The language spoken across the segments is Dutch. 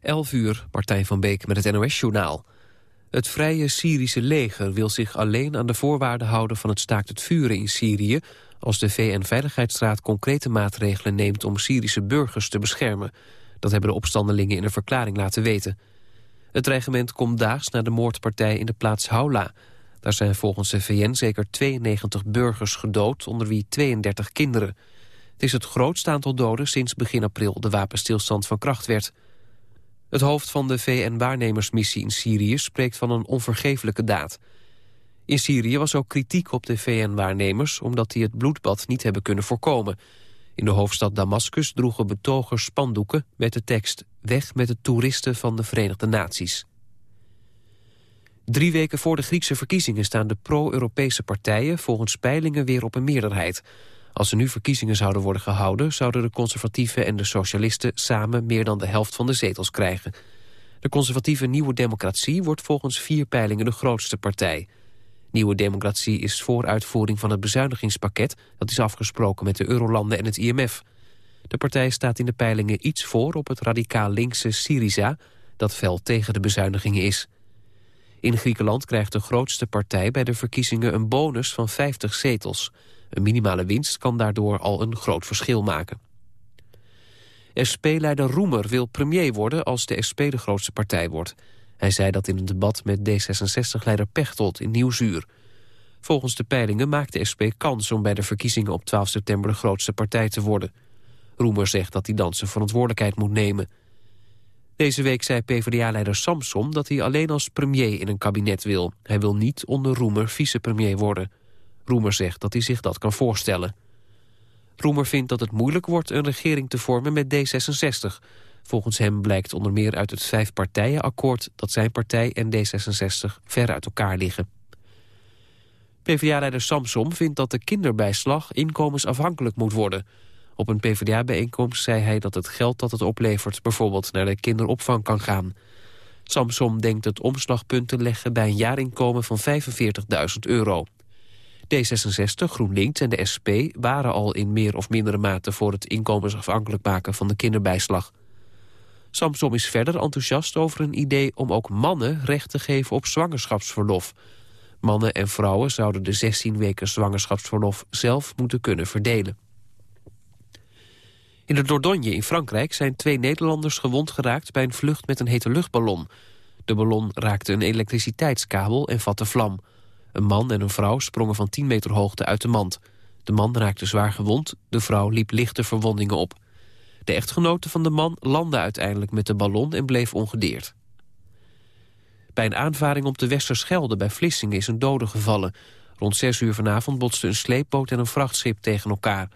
11 uur, Martijn van Beek met het NOS-journaal. Het Vrije Syrische leger wil zich alleen aan de voorwaarden houden... van het staakt het vuren in Syrië... als de VN-veiligheidsraad concrete maatregelen neemt... om Syrische burgers te beschermen. Dat hebben de opstandelingen in een verklaring laten weten. Het dreigement komt daags na de moordpartij in de plaats Haula. Daar zijn volgens de VN zeker 92 burgers gedood... onder wie 32 kinderen. Het is het grootste aantal doden sinds begin april... de wapenstilstand van kracht werd... Het hoofd van de VN-waarnemersmissie in Syrië spreekt van een onvergeeflijke daad. In Syrië was ook kritiek op de VN-waarnemers... omdat die het bloedbad niet hebben kunnen voorkomen. In de hoofdstad Damascus droegen betogers spandoeken met de tekst... weg met de toeristen van de Verenigde Naties. Drie weken voor de Griekse verkiezingen staan de pro-Europese partijen... volgens peilingen weer op een meerderheid... Als er nu verkiezingen zouden worden gehouden... zouden de conservatieven en de socialisten samen meer dan de helft van de zetels krijgen. De conservatieve Nieuwe Democratie wordt volgens vier peilingen de grootste partij. Nieuwe Democratie is voor uitvoering van het bezuinigingspakket... dat is afgesproken met de Eurolanden en het IMF. De partij staat in de peilingen iets voor op het radicaal linkse Syriza... dat fel tegen de bezuinigingen is. In Griekenland krijgt de grootste partij bij de verkiezingen een bonus van 50 zetels... Een minimale winst kan daardoor al een groot verschil maken. SP-leider Roemer wil premier worden als de SP de grootste partij wordt. Hij zei dat in een debat met D66-leider Pechtold in Nieuwzuur. Volgens de peilingen maakt de SP kans om bij de verkiezingen op 12 september de grootste partij te worden. Roemer zegt dat hij dan zijn verantwoordelijkheid moet nemen. Deze week zei PvdA-leider Samson dat hij alleen als premier in een kabinet wil. Hij wil niet onder Roemer vicepremier worden. Roemer zegt dat hij zich dat kan voorstellen. Roemer vindt dat het moeilijk wordt een regering te vormen met D66. Volgens hem blijkt onder meer uit het vijfpartijenakkoord... dat zijn partij en D66 ver uit elkaar liggen. PvdA-leider Samsom vindt dat de kinderbijslag inkomensafhankelijk moet worden. Op een PvdA-bijeenkomst zei hij dat het geld dat het oplevert... bijvoorbeeld naar de kinderopvang kan gaan. Samsom denkt het omslagpunt te leggen bij een jaarinkomen van 45.000 euro. D66, GroenLinks en de SP waren al in meer of mindere mate... voor het inkomensafhankelijk maken van de kinderbijslag. Samsom is verder enthousiast over een idee om ook mannen recht te geven op zwangerschapsverlof. Mannen en vrouwen zouden de 16 weken zwangerschapsverlof zelf moeten kunnen verdelen. In de Dordogne in Frankrijk zijn twee Nederlanders gewond geraakt bij een vlucht met een hete luchtballon. De ballon raakte een elektriciteitskabel en vatte vlam. Een man en een vrouw sprongen van 10 meter hoogte uit de mand. De man raakte zwaar gewond, de vrouw liep lichte verwondingen op. De echtgenote van de man landde uiteindelijk met de ballon en bleef ongedeerd. Bij een aanvaring op de Westerschelde bij Vlissingen is een dode gevallen. Rond 6 uur vanavond botsten een sleepboot en een vrachtschip tegen elkaar.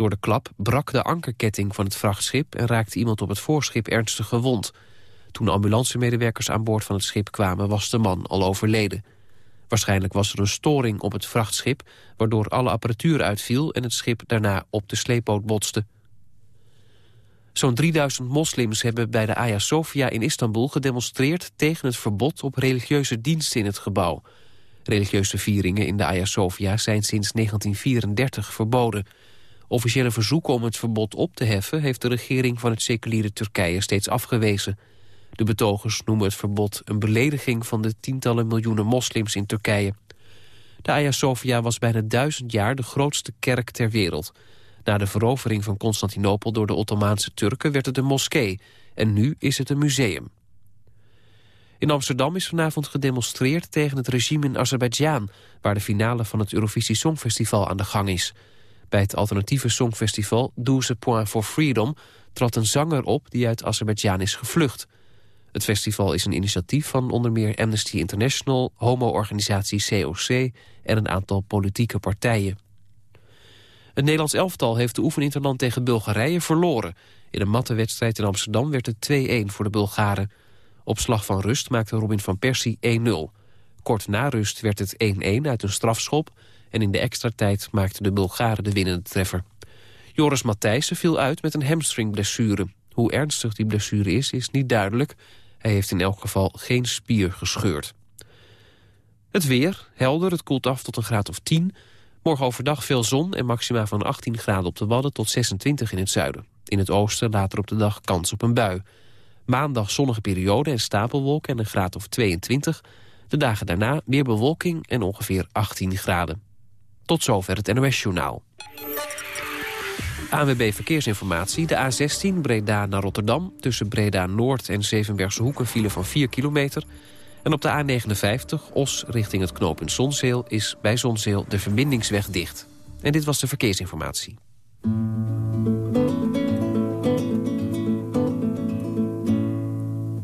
Door de klap brak de ankerketting van het vrachtschip... en raakte iemand op het voorschip ernstig gewond. Toen de ambulancemedewerkers aan boord van het schip kwamen... was de man al overleden. Waarschijnlijk was er een storing op het vrachtschip... waardoor alle apparatuur uitviel en het schip daarna op de sleepboot botste. Zo'n 3000 moslims hebben bij de Hagia Sophia in Istanbul gedemonstreerd... tegen het verbod op religieuze diensten in het gebouw. Religieuze vieringen in de Hagia Sophia zijn sinds 1934 verboden. Officiële verzoeken om het verbod op te heffen... heeft de regering van het seculiere Turkije steeds afgewezen... De betogers noemen het verbod een belediging van de tientallen miljoenen moslims in Turkije. De Hagia Sophia was bijna duizend jaar de grootste kerk ter wereld. Na de verovering van Constantinopel door de Ottomaanse Turken werd het een moskee. En nu is het een museum. In Amsterdam is vanavond gedemonstreerd tegen het regime in Azerbeidzjan... waar de finale van het Eurovisie Songfestival aan de gang is. Bij het alternatieve songfestival Douze Point for Freedom... trad een zanger op die uit Azerbeidzjan is gevlucht... Het festival is een initiatief van onder meer Amnesty International... homo-organisatie COC en een aantal politieke partijen. Het Nederlands elftal heeft de oefeninterland tegen Bulgarije verloren. In een matte wedstrijd in Amsterdam werd het 2-1 voor de Bulgaren. Op slag van rust maakte Robin van Persie 1-0. Kort na rust werd het 1-1 uit een strafschop... en in de extra tijd maakten de Bulgaren de winnende treffer. Joris Matthijssen viel uit met een hamstringblessure. Hoe ernstig die blessure is, is niet duidelijk. Hij heeft in elk geval geen spier gescheurd. Het weer, helder, het koelt af tot een graad of 10. Morgen overdag veel zon en maxima van 18 graden op de Wadden tot 26 in het zuiden. In het oosten later op de dag kans op een bui. Maandag zonnige periode en stapelwolken en een graad of 22. De dagen daarna weer bewolking en ongeveer 18 graden. Tot zover het NOS-journaal. ANWB Verkeersinformatie. De A16 Breda naar Rotterdam. Tussen Breda Noord en Zevenbergse Hoek een file van 4 kilometer. En op de A59 Os richting het knooppunt Zonzeel... is bij Zonzeel de verbindingsweg dicht. En dit was de verkeersinformatie.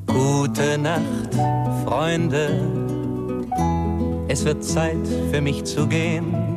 Gute Nacht, Freunde. Es wird Zeit für mich zu gehen.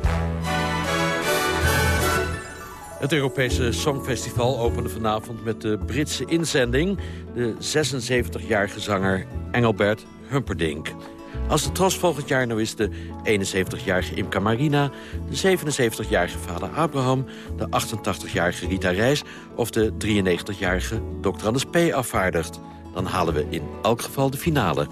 Het Europese Songfestival opende vanavond met de Britse inzending... de 76-jarige zanger Engelbert Humperdinck. Als de tros volgend jaar nou is de 71-jarige Imka Marina... de 77-jarige vader Abraham, de 88-jarige Rita Reis... of de 93-jarige Dr. Anders P. afvaardigt. Dan halen we in elk geval de finale.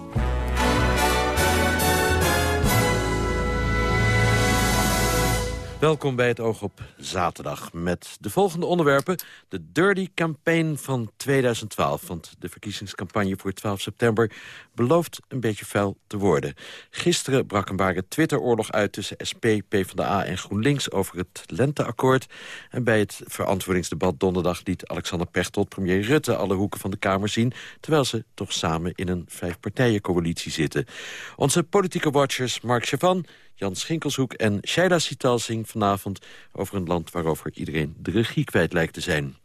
Welkom bij het Oog op Zaterdag met de volgende onderwerpen. De Dirty Campaign van 2012. Want de verkiezingscampagne voor 12 september belooft een beetje vuil te worden. Gisteren brak een ware Twitteroorlog uit tussen SP, PvdA en GroenLinks over het Lenteakkoord. En bij het verantwoordingsdebat donderdag liet Alexander Pechtold premier Rutte alle hoeken van de Kamer zien. Terwijl ze toch samen in een vijfpartijencoalitie zitten. Onze politieke watchers Mark Chavan Jan Schinkelshoek en Shaila Sitalsing vanavond... over een land waarover iedereen de regie kwijt lijkt te zijn.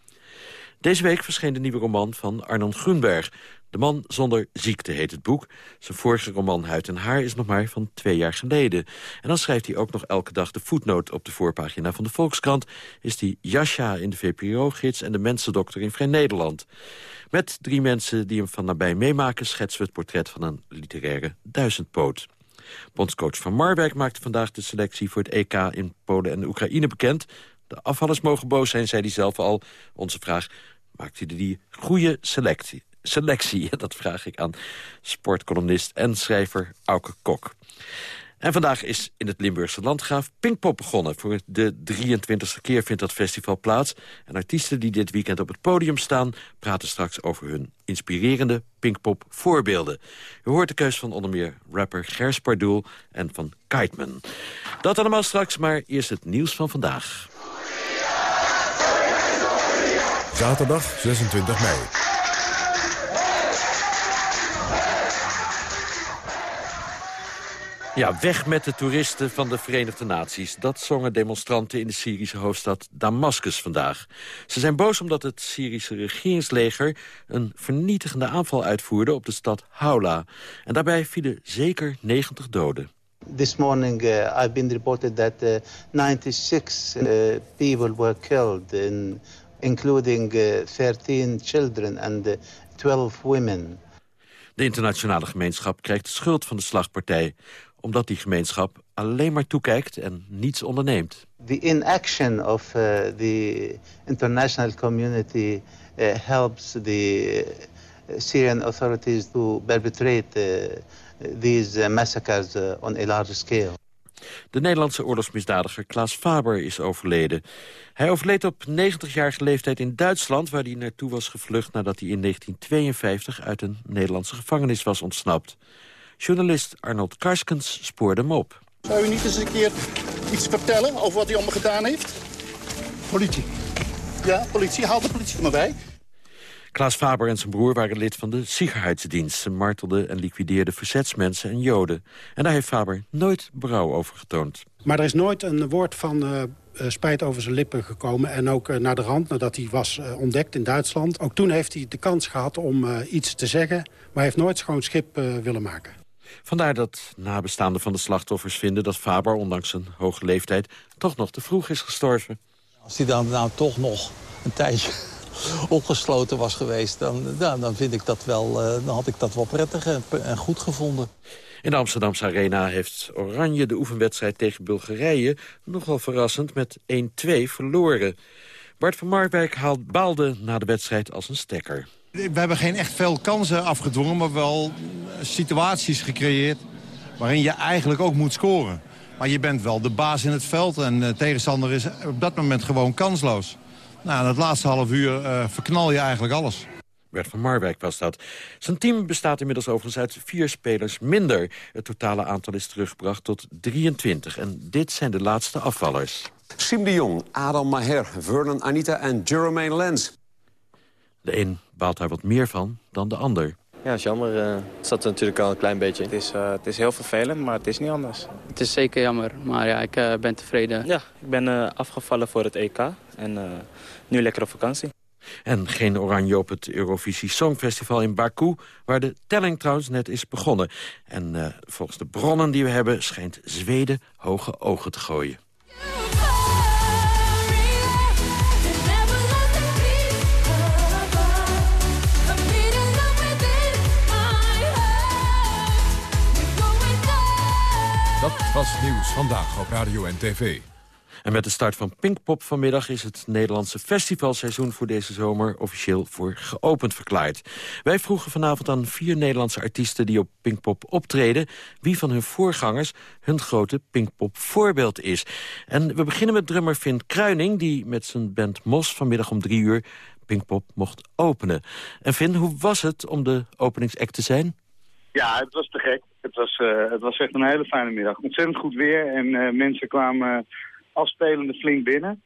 Deze week verscheen de nieuwe roman van Arnon Grunberg. De man zonder ziekte heet het boek. Zijn vorige roman Huid en Haar is nog maar van twee jaar geleden. En dan schrijft hij ook nog elke dag de voetnoot op de voorpagina van de Volkskrant. Is hij Jascha in de VPRO-gids en de Mensendokter in Vrij Nederland. Met drie mensen die hem van nabij meemaken... schetsen we het portret van een literaire duizendpoot. Bondscoach Van Marwijk maakte vandaag de selectie voor het EK in Polen en Oekraïne bekend. De afvallers mogen boos zijn, zei hij zelf al. Onze vraag, maakt hij die goede selectie? Selectie, dat vraag ik aan sportcolumnist en schrijver Auke Kok. En vandaag is in het Limburgse Landgraaf Pinkpop begonnen. Voor de 23e keer vindt dat festival plaats. En artiesten die dit weekend op het podium staan... praten straks over hun inspirerende Pinkpop voorbeelden. U hoort de keus van onder meer rapper Gers Pardoel en van Kiteman. Dat allemaal straks, maar eerst het nieuws van vandaag. Zaterdag 26 mei. Ja, weg met de toeristen van de Verenigde Naties. Dat zongen demonstranten in de Syrische hoofdstad Damascus vandaag. Ze zijn boos omdat het Syrische regeringsleger... een vernietigende aanval uitvoerde op de stad Haula. En daarbij vielen zeker 90 doden. This morning uh, I've been reported that uh, 96 uh, people were killed, in, including 13 children and 12 women. De internationale gemeenschap krijgt de schuld van de slagpartij omdat die gemeenschap alleen maar toekijkt en niets onderneemt. The inaction of uh, the international community uh, helps the uh, Syrian authorities to perpetrate uh, these massacres on a large scale. De Nederlandse oorlogsmisdadiger Klaas Faber is overleden. Hij overleed op 90-jarige leeftijd in Duitsland... waar hij naartoe was gevlucht nadat hij in 1952 uit een Nederlandse gevangenis was ontsnapt. Journalist Arnold Karskens spoorde hem op. Zou u niet eens een keer iets vertellen over wat hij allemaal gedaan heeft? Politie. Ja, politie. Haal de politie er maar bij. Klaas Faber en zijn broer waren lid van de Sicherheidsdienst. Ze martelden en liquideerden verzetsmensen en joden. En daar heeft Faber nooit berouw over getoond. Maar er is nooit een woord van uh, spijt over zijn lippen gekomen. En ook uh, naar de rand, nadat hij was uh, ontdekt in Duitsland. Ook toen heeft hij de kans gehad om iets te zeggen. Maar hij heeft nooit schoon schip willen maken. Vandaar dat nabestaanden van de slachtoffers vinden dat Faber, ondanks zijn hoge leeftijd, toch nog te vroeg is gestorven. Als hij dan nou toch nog een tijdje opgesloten was geweest... dan, ja, dan, vind ik dat wel, dan had ik dat wel prettig en, en goed gevonden. In de Amsterdamse Arena heeft Oranje de oefenwedstrijd tegen Bulgarije... nogal verrassend met 1-2 verloren. Bart van Marwijk haalt baalde na de wedstrijd als een stekker. We hebben geen echt veel kansen afgedwongen, maar wel situaties gecreëerd... waarin je eigenlijk ook moet scoren. Maar je bent wel de baas in het veld en de tegenstander is op dat moment gewoon kansloos. Nou, in het laatste half uur uh, verknal je eigenlijk alles. Bert van Marwijk was dat. Zijn team bestaat inmiddels overigens uit vier spelers minder. Het totale aantal is teruggebracht tot 23. En dit zijn de laatste afvallers. Sim de Jong, Adam Maher, Vernon Anita en Jermaine Lens. De een baalt daar wat meer van dan de ander. Ja, is jammer. Uh, het zat er natuurlijk al een klein beetje. Het is, uh, het is heel vervelend, maar het is niet anders. Het is zeker jammer, maar ja, ik uh, ben tevreden. Ja, ik ben afgevallen voor het EK en nu lekker op vakantie. En geen oranje op het Eurovisie Songfestival in Baku... waar de telling trouwens net is begonnen. En volgens de bronnen die we hebben schijnt Zweden hoge ogen te gooien. Dat was nieuws vandaag op Radio en TV. En met de start van Pinkpop vanmiddag is het Nederlandse festivalseizoen voor deze zomer officieel voor geopend verklaard. Wij vroegen vanavond aan vier Nederlandse artiesten die op Pinkpop optreden, wie van hun voorgangers hun grote Pinkpop voorbeeld is. En we beginnen met drummer Finn Kruining, die met zijn band Mos vanmiddag om drie uur Pinkpop mocht openen. En Finn, hoe was het om de openingsact te zijn? Ja, het was te gek. Het was, uh, het was echt een hele fijne middag. Ontzettend goed weer en uh, mensen kwamen afspelende flink binnen.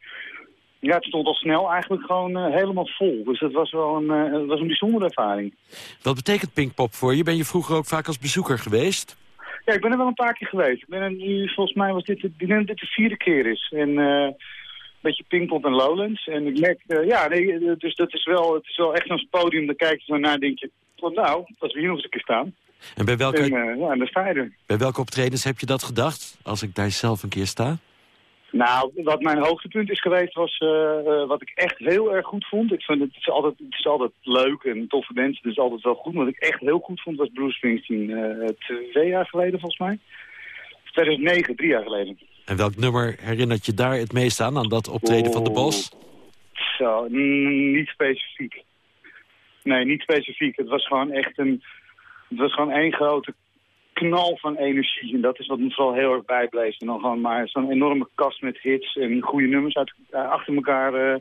Ja, het stond al snel eigenlijk gewoon uh, helemaal vol. Dus het was wel een, het was een bijzondere ervaring. Wat betekent Pinkpop voor je? Ben je vroeger ook vaak als bezoeker geweest? Ja, ik ben er wel een paar keer geweest. Ik ben er nu, volgens mij was dit, ik denk dit de vierde keer is. En een beetje Pinkpop en Lowlands. En ik merk, ja, nee, dus dat is wel, het is wel echt zo'n podium. Daar kijk je zo naar denk je, nou, als we hier nog eens een keer staan. En bij welke, en, ja, en sta je er. Bij welke optredens heb je dat gedacht, als ik daar zelf een keer sta? Nou, wat mijn hoogtepunt is geweest was uh, uh, wat ik echt heel erg goed vond. Ik vind het, het, is altijd, het is altijd leuk en toffe mensen, is altijd wel goed. Maar wat ik echt heel goed vond was Bruce Springsteen twee jaar geleden volgens mij. 2009, drie jaar geleden. En welk nummer herinnert je daar het meest aan, aan dat optreden oh, van de Bos? Zo, niet specifiek. Nee, niet specifiek. Het was gewoon echt een het was gewoon één grote knal van energie. En dat is wat me vooral heel erg bijbleef. En dan gewoon maar zo'n enorme kast met hits en goede nummers uit, uh, achter elkaar uh,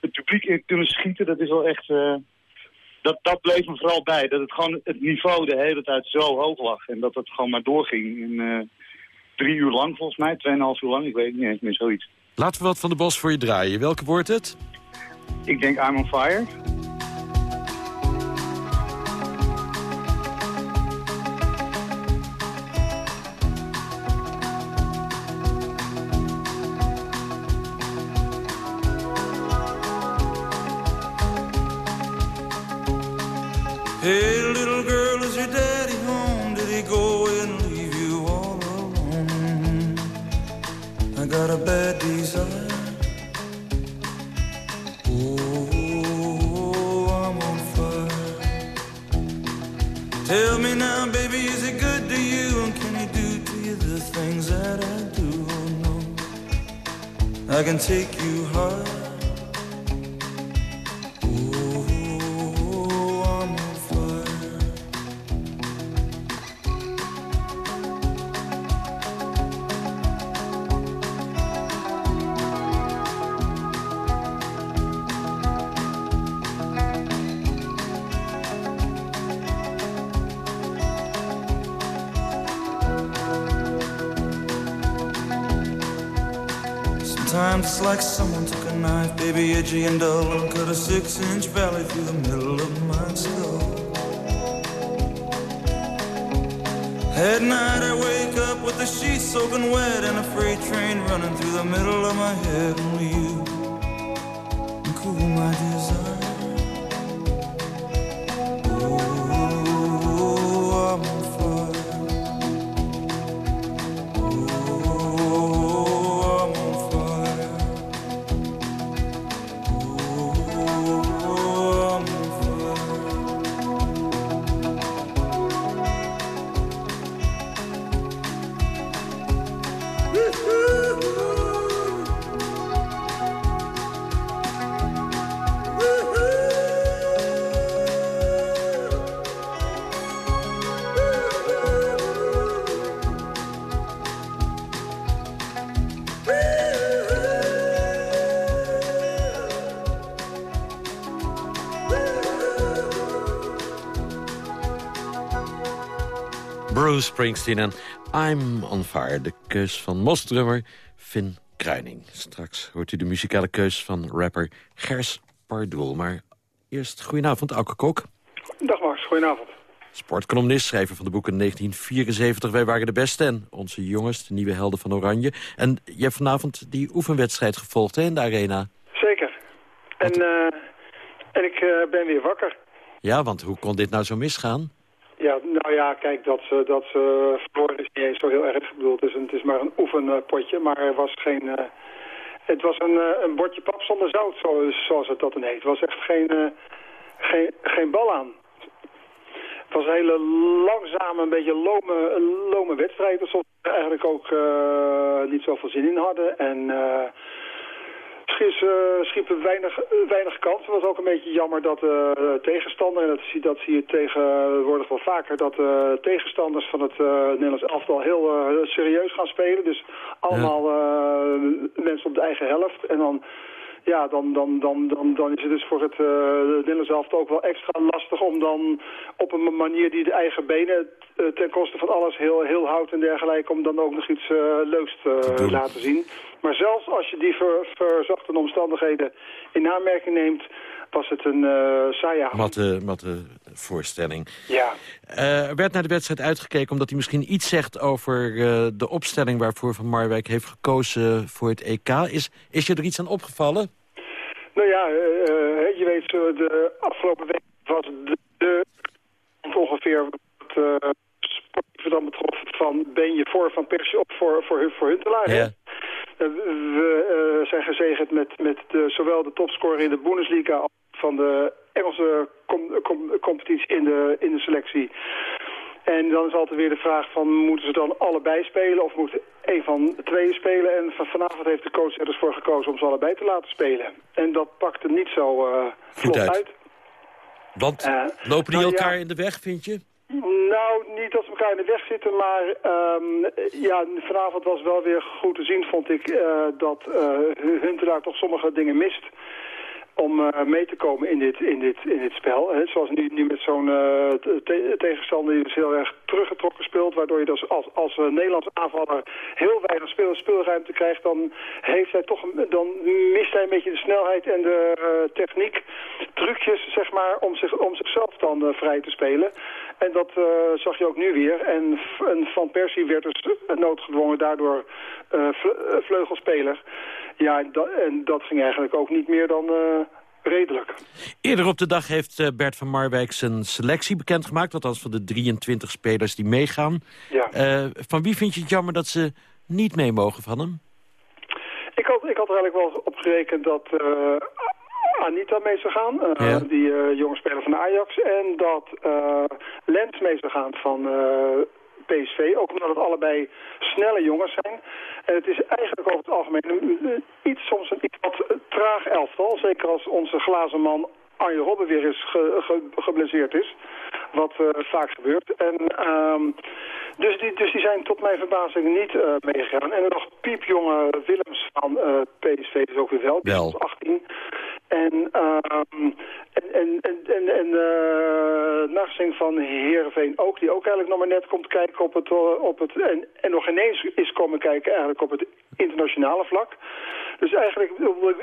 het publiek in kunnen schieten. Dat is wel echt... Uh, dat, dat bleef me vooral bij. Dat het gewoon het niveau de hele tijd zo hoog lag. En dat het gewoon maar doorging. En, drie uur lang volgens mij, tweeënhalf uur lang. Ik weet niet eens meer zoiets. Laten we wat van de bos voor je draaien. Welke wordt het? Ik denk I'm on Fire. I can take she indulged, cut a six inch belly. Bruce Springsteen en I'm on Fire. De keus van mosdrummer Finn Kruining. Straks hoort u de muzikale keus van rapper Gers Pardoel. Maar eerst goedenavond, Auke Kok. Dag Max, goedenavond. Sportcolumnist, schrijver van de boeken 1974, Wij waren de beste... en onze jongens, de nieuwe helden van Oranje. En je hebt vanavond die oefenwedstrijd gevolgd hè, in de arena. Zeker. En, uh, en ik uh, ben weer wakker. Ja, want hoe kon dit nou zo misgaan? Ja, nou ja, kijk, dat ze, dat ze verloren is niet zo heel erg. Ik bedoel, het is, het is maar een oefenpotje, maar er was geen... Uh, het was een, een bordje pap zonder zout, zoals het dat dan heet. Het was echt geen, geen, geen bal aan. Het was een hele langzame, een beetje lome, lome wedstrijd. Alsof we eigenlijk ook niet zoveel zin in hadden. En Schies, uh, schiepen weinig, weinig kans. Het was ook een beetje jammer dat de tegenstander, en dat zie, dat zie je tegenwoordig wel vaker, dat de tegenstanders van het Nederlands elftal heel serieus gaan spelen. Dus allemaal mensen op de eigen helft. En dan ja, dan, dan, dan, dan, dan is het dus voor het uh, Nederlands elftal ook wel extra lastig om dan op een manier die de eigen benen uh, ten koste van alles heel, heel houdt en dergelijke, om dan ook nog iets uh, leuks te laten zien. Maar zelfs als je die ver, verzachte omstandigheden in aanmerking neemt, was het een uh, saaie matte, matte voorstelling. Ja. er werd naar de wedstrijd uitgekeken omdat hij misschien iets zegt over de opstelling waarvoor Van Marwijk heeft gekozen voor het EK. Is, is je er iets aan opgevallen? Nou ja, uh, je weet, de afgelopen week was de, de ongeveer wat uh, dan betrof van ben je voor Van Persie op voor, voor, voor Huntelaar. Ja. We zijn gezegend met, met de, zowel de topscorer in de Bundesliga als van de Engelse com com competitie in de, in de selectie. En dan is altijd weer de vraag van, moeten ze dan allebei spelen of moet een van tweeën spelen? En vanavond heeft de coach er dus voor gekozen om ze allebei te laten spelen. En dat pakte niet zo uh, vlot uit. uit. Want uh, lopen die nou, elkaar ja, in de weg, vind je? Nou, niet dat ze elkaar in de weg zitten, maar um, ja, vanavond was wel weer goed te zien, vond ik, uh, dat uh, Huntelaar toch sommige dingen mist om uh, mee te komen in dit, in dit, in dit spel. Hè. Zoals nu, nu met zo'n te tegenstander die dus heel erg teruggetrokken speelt... waardoor je dus als, als Nederlands aanvaller heel weinig speel, speelruimte krijgt... dan, heeft hij toch, dan mist hij een beetje de snelheid en de techniek, trucjes, zeg maar... om, zich, om zichzelf dan vrij te spelen. En dat zag je ook nu weer. En, en Van Persie werd dus noodgedwongen daardoor vleugelspeler... Ja, en dat, en dat ging eigenlijk ook niet meer dan uh, redelijk. Eerder op de dag heeft uh, Bert van Marwijk zijn selectie bekendgemaakt. Althans van de 23 spelers die meegaan. Ja. Uh, van wie vind je het jammer dat ze niet mee mogen van hem? Ik had, ik had er eigenlijk wel op gerekend dat Anita mee zou gaan. Ja. Die jonge speler van Ajax. En dat Lens mee zou gaan van PSV. Ook omdat het allebei snelle jongens zijn. En het is eigenlijk over het algemeen iets, soms een iets wat traag elftal. Zeker als onze glazen man Arjen Robben weer eens ge, ge, geblesseerd is. Wat uh, vaak gebeurt. En, um, dus, die, dus die zijn tot mijn verbazing niet uh, meegegaan. En nog piepjonge Willems van PSV is ook weer wel. wel. 18. En, um, en, en, en, en, en uh, van Heerenveen ook, die ook eigenlijk nog maar net komt kijken op het, op het en, en nog ineens is komen kijken eigenlijk op het internationale vlak. Dus eigenlijk,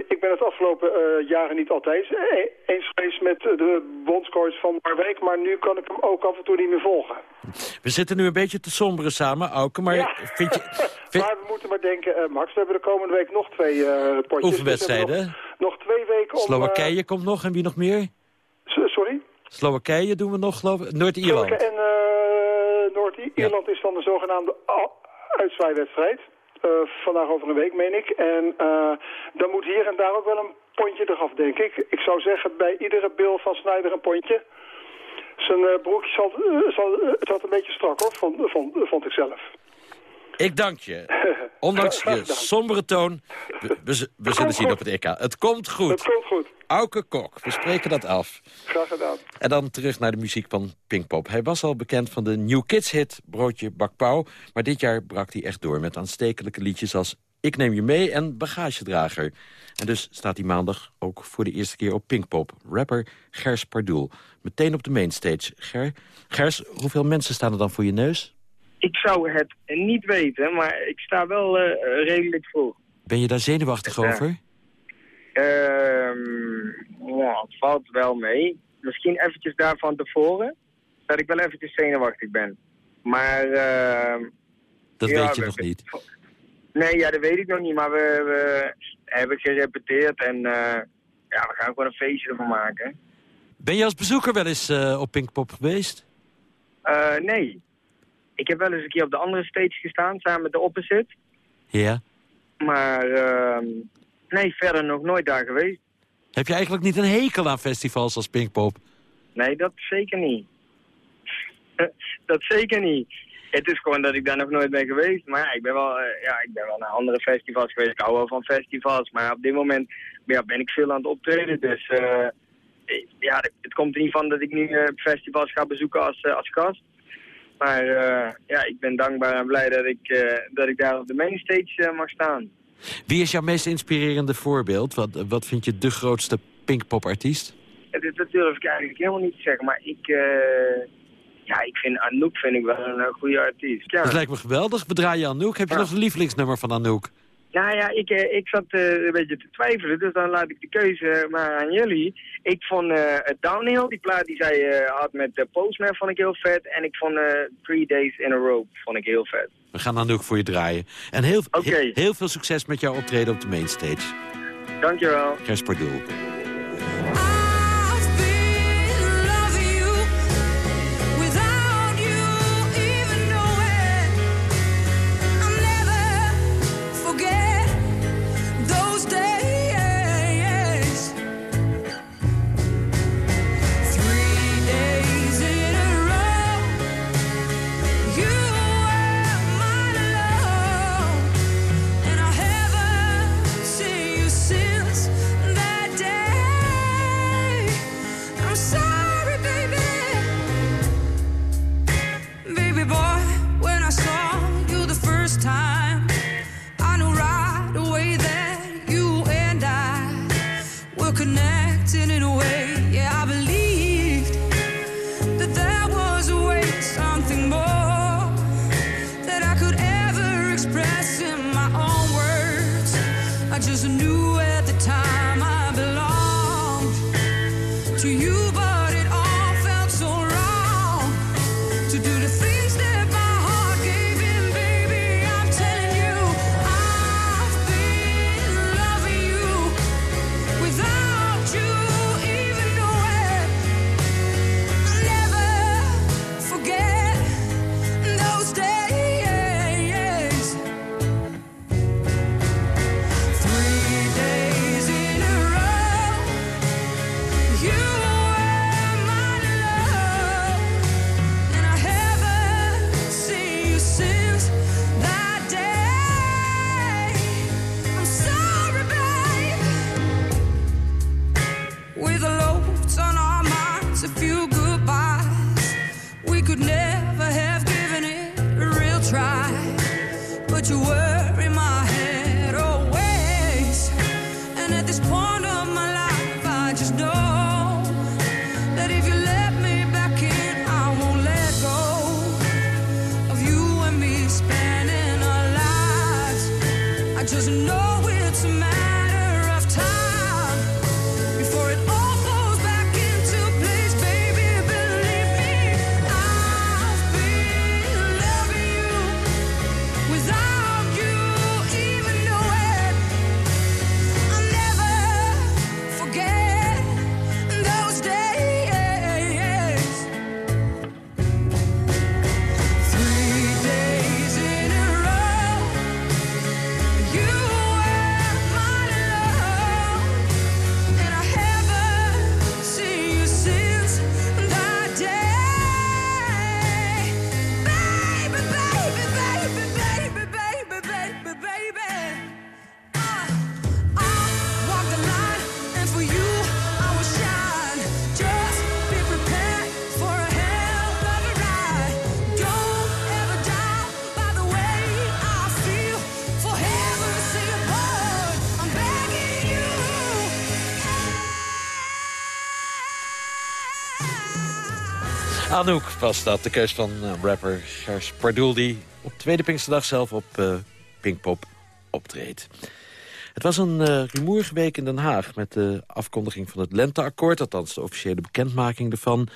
ik ben het afgelopen uh, jaren niet altijd e-, eens geweest met de bondscoach van Marwijk, maar nu kan ik hem ook af en toe niet meer volgen. We zitten nu een beetje te somberen samen, Auke, maar ja. vind je... Vind... maar we moeten maar denken, uh, Max, we hebben de komende week nog twee uh, potjes. Oefenwedstrijden. Dus nog, nog, twee weken om... Slowakije komt nog, en wie nog meer? Sorry? Slowakije doen we nog, geloof ik. Noord-Ierland. En Noord-Ierland ja. is dan de zogenaamde uitzwaaiwedstrijd. Uh, vandaag over een week, meen ik. En uh, dan moet hier en daar ook wel een pontje eraf, denk ik. Ik zou zeggen, bij iedere bil van Snijder een pontje. Zijn uh, broekje zat, zat, zat, een beetje strak, hoor, vond ik zelf. Ik dank je. Ondanks je sombere toon, we, we, we zullen zien op het EK. Het komt goed. Het komt goed. Auke Kok, we spreken dat af. Graag gedaan. En dan terug naar de muziek van Pinkpop. Hij was al bekend van de New Kids hit Broodje Bakpauw. Maar dit jaar brak hij echt door met aanstekelijke liedjes als Ik Neem Je Mee en Bagagedrager. En dus staat hij maandag ook voor de eerste keer op Pinkpop. Rapper Gers Pardoel. Meteen op de mainstage. Ger, Gers, hoeveel mensen staan er dan voor je neus? Zou het niet weten, maar ik sta wel eh, redelijk voor. Ben je daar zenuwachtig Ja. over? Ehm ja, het valt wel mee. Misschien eventjes daar van tevoren, dat ik wel eventjes zenuwachtig ben. Maar... ehm, Dat ja, weet je we- nog niet. Nee, ja, dat weet ik nog niet, maar we, we hebben gerepeteerd en eh, ja, we gaan gewoon een feestje ervan maken. Ben je als bezoeker wel eens eh, op Pinkpop geweest? Nee. Ik heb wel eens een keer op de andere stage gestaan, samen met de Opposite. Ja. Maar ehm, nee, verder nog nooit daar geweest. Heb je eigenlijk niet een hekel aan festivals als Pinkpop? Nee, dat zeker niet. dat zeker niet. Het is gewoon dat ik daar nog nooit ben geweest. Maar ja, ik ben wel, eh, ja, ik ben wel naar andere festivals geweest. Ik hou wel van festivals. Maar op dit moment ja, ben ik veel aan het optreden. Dus eh, ja, het, komt er niet van dat ik nu eh, festivals ga bezoeken als, als gast. Maar eh, ja, ik ben dankbaar en blij dat ik, eh, dat ik daar op de mainstage eh, mag staan. Wie is jouw meest inspirerende voorbeeld? Wat, wat vind je de grootste Pinkpop-artiest? Is, dat durf ik eigenlijk helemaal niet te zeggen. Maar ik, ja, ik vind Anouk vind ik wel een goede artiest. Ja. Dat lijkt me geweldig. We draaien Anouk. Heb je nog een lievelingsnummer van Anouk? Nou ja, ik, eh, ik zat eh, een beetje te twijfelen, dus dan laat ik de keuze maar aan jullie. Ik vond het Downhill, die plaat die zij had met uh, Postman, vond ik heel vet. En ik vond Three Days in a Row, vond ik heel vet. We gaan Anouk voor je draaien. En heel, heel, heel veel succes met jouw optreden op de mainstage. Dankjewel. Gers Pardoel. Anouk was dat, de keus van uh, rapper Gers Pardoel... die op tweede Pinksterdag zelf op uh, Pinkpop optreedt. Het was een uh, rumoerige week in Den Haag... met de afkondiging van het Lenteakkoord... althans de officiële bekendmaking ervan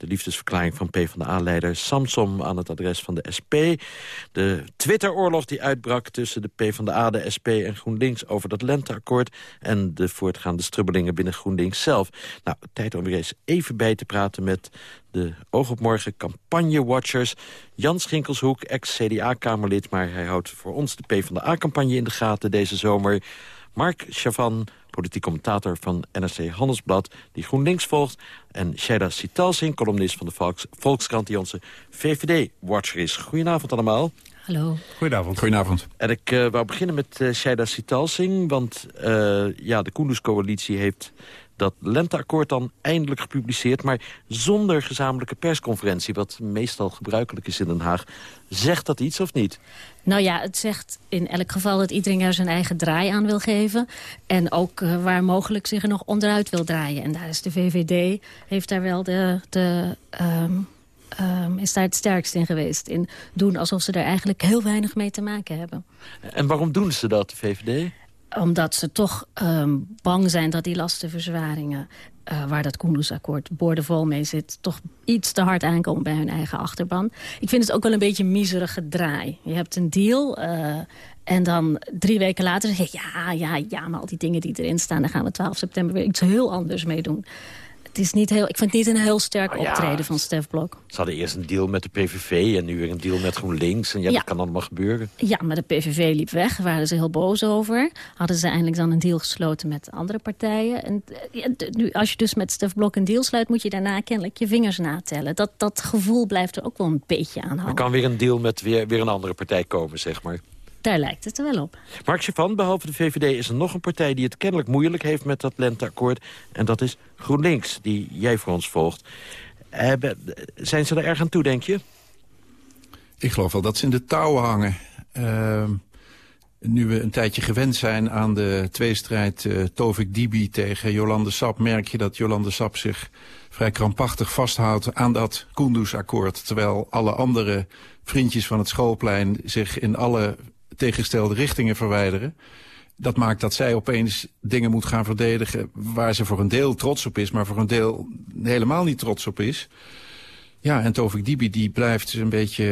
de liefdesverklaring van PvdA-leider Samsom aan het adres van de SP. De Twitteroorlog die uitbrak tussen de PvdA, de SP en GroenLinks over dat lenteakkoord. En de voortgaande strubbelingen binnen GroenLinks zelf. Nou, tijd om weer eens even bij te praten met de Oog op Morgen campagne-watchers. Jan Schinkelshoek, ex-CDA-kamerlid, maar hij houdt voor ons de PvdA-campagne in de gaten deze zomer. Mark Chavan, politiek commentator van NRC Handelsblad... die GroenLinks volgt. En Shaida Sitalsing, columnist van de Volks Volkskrant... die onze VVD-watcher is. Goedenavond allemaal. Hallo. Goedenavond. Goedenavond. En ik uh, wou beginnen met uh, Shaida Sitalsing... want uh, ja, de Koenderscoalitie heeft dat lenteakkoord dan eindelijk gepubliceerd... maar zonder gezamenlijke persconferentie, wat meestal gebruikelijk is in Den Haag. Zegt dat iets of niet? Nou ja, het zegt in elk geval dat iedereen er zijn eigen draai aan wil geven. En ook uh, waar mogelijk zich er nog onderuit wil draaien. En daar is de VVD, heeft daar wel de... de um, um, is daar het sterkst in geweest. In doen alsof ze er eigenlijk heel weinig mee te maken hebben. En waarom doen ze dat, de VVD? Omdat ze toch um, bang zijn dat die lastenverzwaringen... Uh, waar dat Koendersakkoord boordevol mee zit... toch iets te hard aankomen bij hun eigen achterban. Ik vind het ook wel een beetje een miserige draai. Je hebt een deal uh, en dan drie weken later zeg je... ja, ja, ja, maar al die dingen die erin staan... daar gaan we 12 september weer iets heel anders mee doen het is niet heel, ik vind het niet een heel sterk Nou ja, optreden van Stef Blok. Ze hadden eerst een deal met de PVV en nu weer een deal met GroenLinks. En ja, Ja. dat kan allemaal gebeuren. Ja, maar de PVV liep weg. Daar waren ze heel boos over. Hadden ze eindelijk dan een deal gesloten met andere partijen. En eh, nu, als je dus met Stef Blok een deal sluit... moet je daarna kennelijk je vingers natellen. Dat, dat gevoel blijft er ook wel een beetje aan Er hangen. kan weer een deal met weer, weer een andere partij komen, zeg maar. Daar lijkt het er wel op. Mark Chavan, behalve de VVD is er nog een partij... die het kennelijk moeilijk heeft met dat lenteakkoord. En dat is GroenLinks, die jij voor ons volgt. Hebben, zijn ze er erg aan toe, denk je? Ik geloof wel dat ze in de touwen hangen. Ehm, nu we een tijdje gewend zijn aan de tweestrijd uh, Tovik Dibi tegen Jolande Sap... merk je dat Jolande Sap zich vrij krampachtig vasthoudt aan dat Kunduz-akkoord. Terwijl alle andere vriendjes van het schoolplein zich in alle tegengestelde richtingen verwijderen. Dat maakt dat zij opeens dingen moet gaan verdedigen waar ze voor een deel trots op is... maar voor een deel helemaal niet trots op is... Ja, en Tovik Dibi die blijft een beetje,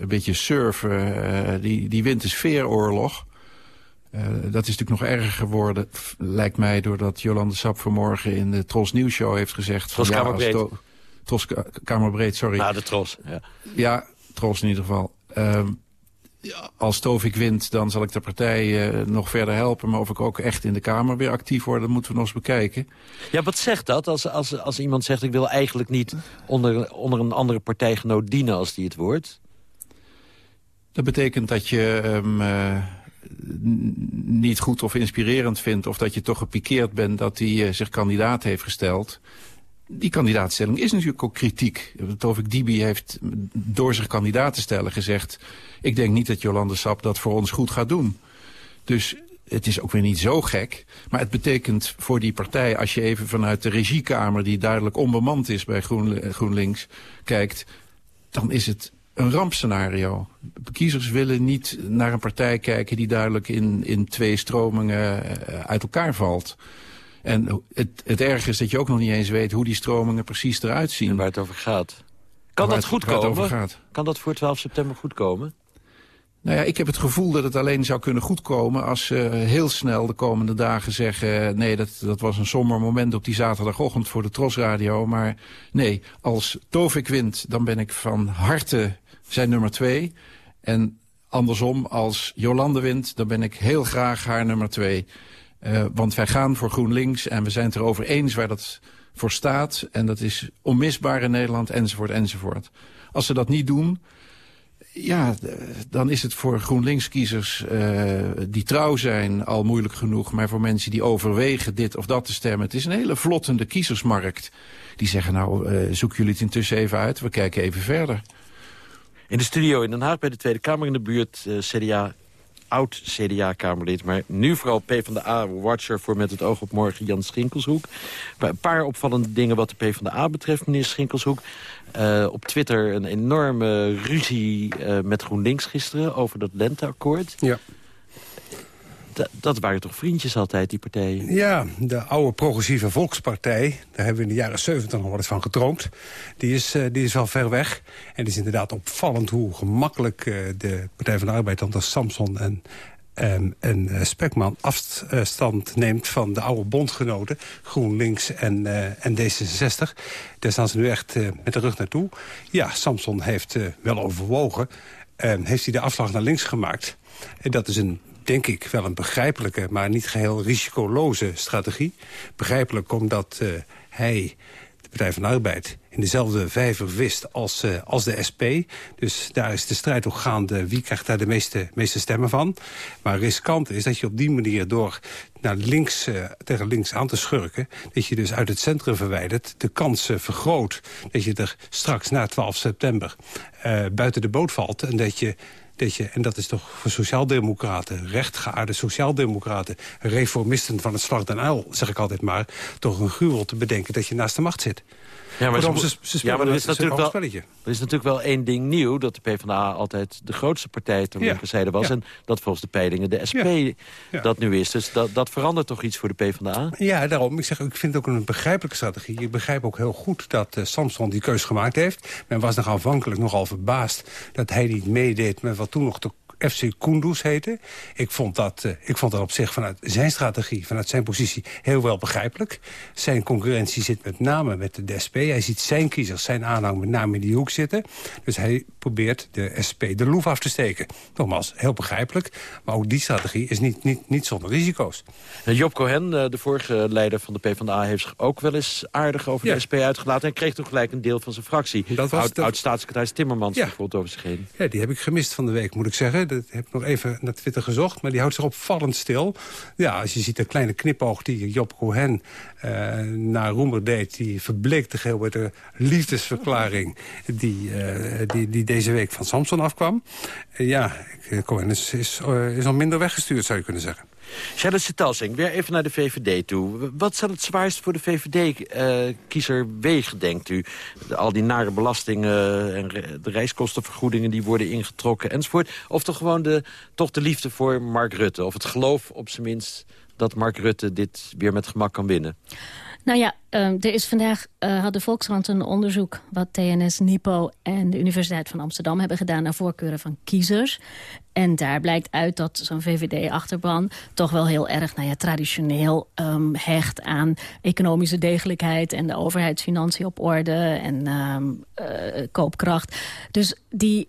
een beetje surfen. Uh, die, die wint de sfeeroorlog. Uh, dat is natuurlijk nog erger geworden, lijkt mij... doordat Jolande Sap vanmorgen in de Tros Nieuws Show heeft gezegd... Tros van, ja, Kamerbreed. als To- Tros Kamerbreed, sorry. Nou, de tros. Ja. Ja, Tros in ieder geval. Ehm, ja, als Tovik wint, dan zal ik de partij eh, nog verder helpen. Maar of ik ook echt in de Kamer weer actief word, dat moeten we nog eens bekijken. Ja, wat zegt dat als, als, als iemand zegt... ik wil eigenlijk niet onder, onder een andere partijgenoot dienen als die het wordt? Dat betekent dat je hem n- niet goed of inspirerend vindt... of dat je toch gepikeerd bent dat hij eh, zich kandidaat heeft gesteld. Die kandidaatstelling is natuurlijk ook kritiek. Tovik Dibi heeft door zich kandidaat te stellen gezegd... ik denk niet dat Jolande Sap dat voor ons goed gaat doen. Dus het is ook weer niet zo gek. Maar het betekent voor die partij, als je even vanuit de regiekamer... die duidelijk onbemand is bij Groen, GroenLinks, kijkt... dan is het een rampscenario. Kiezers willen niet naar een partij kijken... die duidelijk in, in twee stromingen eh, uit elkaar valt. En het, het erge is dat je ook nog niet eens weet... hoe die stromingen precies eruit zien. En waar het over gaat. Kan dat het- goed komen? Kan dat voor 12 september goed komen? Nou ja, ik heb het gevoel dat het alleen zou kunnen goedkomen als ze heel snel de komende dagen zeggen... nee, dat, dat was een somber moment op die zaterdagochtend voor de Trosradio. Maar nee, als Tovik wint, dan ben ik van harte zijn nummer twee. En andersom, als Jolande wint, dan ben ik heel graag haar nummer twee. Uh, want wij gaan voor GroenLinks en we zijn het erover eens waar dat voor staat. En dat is onmisbaar in Nederland, enzovoort, enzovoort. Als ze dat niet doen, ja, dan is het voor GroenLinks-kiezers uh, die trouw zijn al moeilijk genoeg. Maar voor mensen die overwegen dit of dat te stemmen... het is een hele vlottende kiezersmarkt. Die zeggen, nou, uh, zoek jullie het intussen even uit. We kijken even verder. In de studio in Den Haag bij de Tweede Kamer in de buurt... eh, CDA oud-CDA-Kamerlid... maar nu vooral PvdA-watcher voor Met het oog op morgen Jan Schinkelshoek. Een paar opvallende dingen wat de PvdA betreft, meneer Schinkelshoek. Uh, op Twitter een enorme ruzie uh, met GroenLinks gisteren over dat lenteakkoord. Ja. Dat waren toch vriendjes altijd, die partijen? Ja, de oude progressieve volkspartij... daar hebben we in de jaren 70 nog wel eens van getroomd. Die is, uh, die is wel ver weg. En het is inderdaad opvallend hoe gemakkelijk uh, de Partij van de Arbeid... onder Samson en, en, uh, Spekman afstand neemt van de oude bondgenoten... GroenLinks en, en D66. Daar staan ze nu echt met de rug naartoe. Ja, Samson heeft wel overwogen. heeft hij de afslag naar links gemaakt. En dat is een denk ik wel een begrijpelijke, maar niet geheel risicoloze strategie. Begrijpelijk omdat uh, hij, de Partij van de Arbeid, in dezelfde vijver wist als, uh, als de SP. Dus daar is de strijd ook gaande. Wie krijgt daar de meeste, meeste stemmen van? Maar riskant is dat je op die manier door naar links, uh, tegen links aan te schurken... dat je dus uit het centrum verwijdert, de kansen vergroot... dat je er straks na 12 september buiten de boot valt... en dat je en dat is toch voor sociaaldemocraten, rechtgeaarde sociaaldemocraten... reformisten van het slag den uil, zeg ik altijd maar... toch een gruwel te bedenken dat je naast de macht zit. Ja, maar, Kortom, ze, ze, ze ja, maar er is, natuurlijk wel, spelletje. er is natuurlijk wel één ding nieuw... dat de PvdA altijd de grootste partij ter linkerzijde was... en dat volgens de peilingen de SP dat nu is. Dus dat, dat verandert toch iets voor de PvdA? Ja, daarom. Ik, zeg, ik vind het ook een begrijpelijke strategie. Ik begrijp ook heel goed dat eh, Samson die keus gemaakt heeft. Men was nog aanvankelijk nogal verbaasd dat hij niet meedeed... met wat toen nog de FC Kunduz heette. Ik vond, dat, eh, ik vond dat op zich vanuit zijn strategie, vanuit zijn positie... heel wel begrijpelijk. Zijn concurrentie zit met name met de SP. Hij ziet zijn kiezers, zijn aanhang met name in die hoek zitten. Dus hij probeert de SP de loef af te steken. Nogmaals, heel begrijpelijk. Maar ook die strategie is niet, niet, niet zonder risico's. En Job Cohen, eh, de vorige leider van de PvdA... heeft zich ook wel eens aardig over Ja. de SP uitgelaten... en kreeg toch gelijk een deel van zijn fractie. Dat was Oud- de- Oud-staatssecretaris Timmermans Ja. bijvoorbeeld over zich heen. Ja, die heb ik gemist van de week, moet ik zeggen. Dat heb ik nog even naar Twitter gezocht. Maar die houdt zich opvallend stil. Ja, als je ziet de kleine knipoog die Job Cohen eh, naar Roemer deed... die verbleekte geheel met de liefdesverklaring... die, eh, die, die deze week van Samson afkwam. Ja, ik- Cohen is, is, eh, is al minder weggestuurd, zou je kunnen zeggen. Charlotte Talsing, weer even naar de VVD toe. Wat zal het zwaarst voor de VVD-kiezer wegen, denkt u? Al die nare belastingen en de reiskostenvergoedingen die worden ingetrokken enzovoort. Of toch gewoon de, toch de liefde voor Mark Rutte? Of het geloof op zijn minst dat Mark Rutte dit weer met gemak kan winnen? Nou ja, ehm, er is vandaag eh, had de Volkskrant een onderzoek... wat TNS, NIPO en de Universiteit van Amsterdam hebben gedaan... naar voorkeuren van kiezers. En daar blijkt uit dat zo'n VVD-achterban... toch wel heel erg nou ja, traditioneel ehm, hecht aan economische degelijkheid... en de overheidsfinanciën op orde en ehm, eh, koopkracht. Dus die,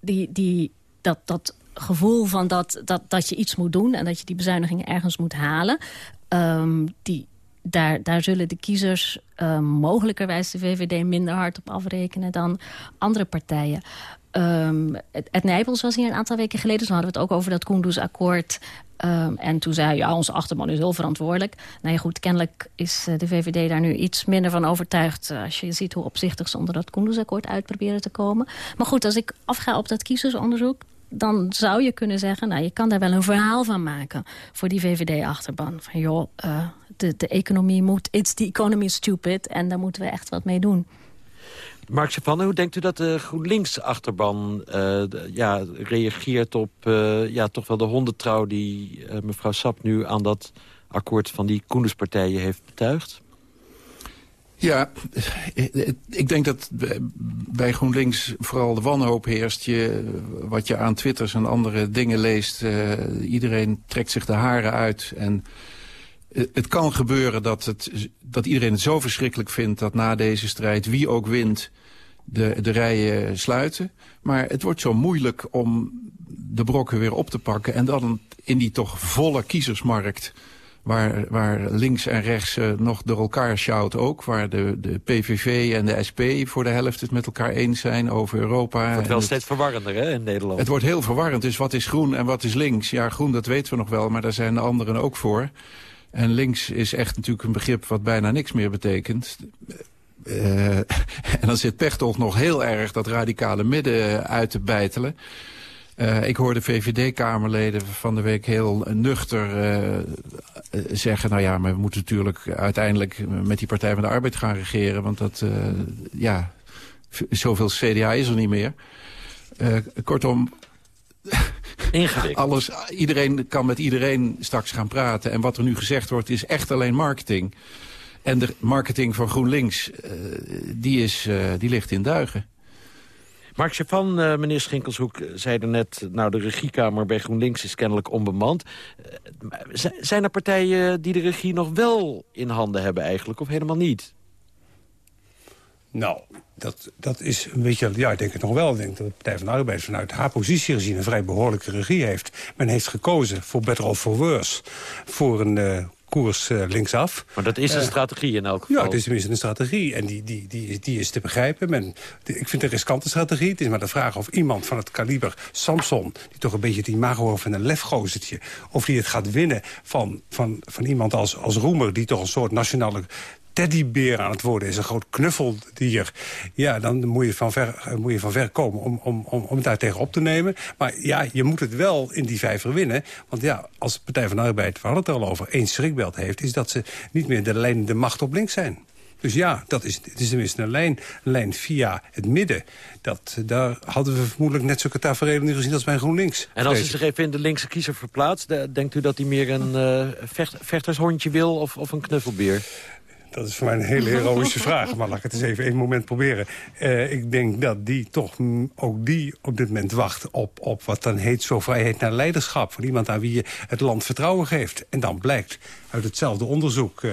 die, die, dat, dat gevoel van dat, dat, dat je iets moet doen... en dat je die bezuinigingen ergens moet halen... ehm, die, daar, daar zullen de kiezers ehm, mogelijkerwijs de VVD minder hard op afrekenen... dan andere partijen. Ehm het, het Nijpels was hier een aantal weken geleden. Toen hadden we het ook over dat Koendersakkoord. Ehm en toen zei hij, ja, onze achterban is heel verantwoordelijk. Nou ja, goed, kennelijk is eh, de VVD daar nu iets minder van overtuigd... eh, als je ziet hoe opzichtig ze onder dat Koendersakkoord uit proberen te komen. Maar goed, als ik afga op dat kiezersonderzoek dan zou je kunnen zeggen... nou, je kan daar wel een verhaal van maken voor die VVD-achterban. Van joh, eh, de, de economie moet... It's the economy stupid en daar moeten we echt wat mee doen. Mark Chavanne, hoe denkt u dat de GroenLinks-achterban eh, ja, reageert op eh, ja, toch wel de hondentrouw... die mevrouw Sap nu aan dat akkoord van die Koenderspartijen heeft betuigd? Ja, eh, ik denk dat bij GroenLinks vooral de wanhoop heerst. Je, wat je aan Twitters en andere dingen leest, uh, iedereen trekt zich de haren uit. En uh, het kan gebeuren dat, het, dat iedereen het zo verschrikkelijk vindt... dat na deze strijd, wie ook wint, de, de rijen sluiten. Maar het wordt zo moeilijk om de brokken weer op te pakken... en dan in die toch volle kiezersmarkt... Waar, waar links en rechts uh, nog door elkaar sjouwt ook. Waar de, de PVV en de SP voor de helft het met elkaar eens zijn over Europa. Het wordt wel het, steeds verwarrender hè, in Nederland. Het wordt heel verwarrend. Dus wat is groen en wat is links? Ja, groen dat weten we nog wel, maar daar zijn de anderen ook voor. En links is echt natuurlijk een begrip wat bijna niks meer betekent. Uh, en dan zit Pechtold nog heel erg dat radicale midden uit te bijtelen. Uh, ik hoorde VVD-kamerleden van de week heel nuchter uh, zeggen... nou ja, maar we moeten natuurlijk uiteindelijk met die Partij van de Arbeid gaan regeren... want dat, uh, ja, zoveel CDA is er niet meer. kortom, Ingewikkeld. Alles, iedereen kan met iedereen straks gaan praten. En wat er nu gezegd wordt is echt alleen marketing. En de marketing van GroenLinks, die, is, die ligt in duigen. Mark Chavan, uh, meneer Schinkelshoek, zei er net... nou, de regiekamer bij GroenLinks is kennelijk onbemand. zijn er partijen die de regie nog wel in handen hebben eigenlijk, of helemaal niet? Nou, dat, dat is een beetje... Ja, ik denk het nog wel. Ik denk dat de Partij van de Arbeid vanuit haar positie gezien... een vrij behoorlijke regie heeft. Men heeft gekozen voor better or for worse. Voor een koers uh, linksaf. Maar dat is een uh, strategie in elk geval. Ja, het is tenminste een strategie. En die, die, die, die is te begrijpen. Men, ik vind het een riskante strategie. Het is maar de vraag of iemand van het kaliber Samson... die toch een beetje het imago van een lefgozertje... of die het gaat winnen van, van, van iemand als, als Roemer... die toch een soort nationale teddybeer aan het worden is, een groot knuffeldier... ja, dan moet je van ver, moet je van ver komen om, om, om, om daar tegen op te nemen. Maar ja, je moet het wel in die vijver winnen. Want ja, als de Partij van de Arbeid, we hadden het er al over... één schrikbeeld heeft, is dat ze niet meer de leidende macht op links zijn. Dus ja, dat is, het is tenminste een lijn, een lijn via het midden. Dat, daar hadden we vermoedelijk net zulke tafereelen nu gezien als bij GroenLinks. En als u zich even in de linkse kiezer verplaatst... denkt u dat hij meer een uh, vecht, vechtershondje wil of, of een knuffelbeer? Dat is voor mij een hele heroïsche vraag, maar laat ik het eens even één moment proberen. Uh, ik denk dat die toch ook die op dit moment wacht op, op wat dan heet zo vrijheid naar leiderschap. Van iemand aan wie je het land vertrouwen geeft. En dan blijkt uit hetzelfde onderzoek uh,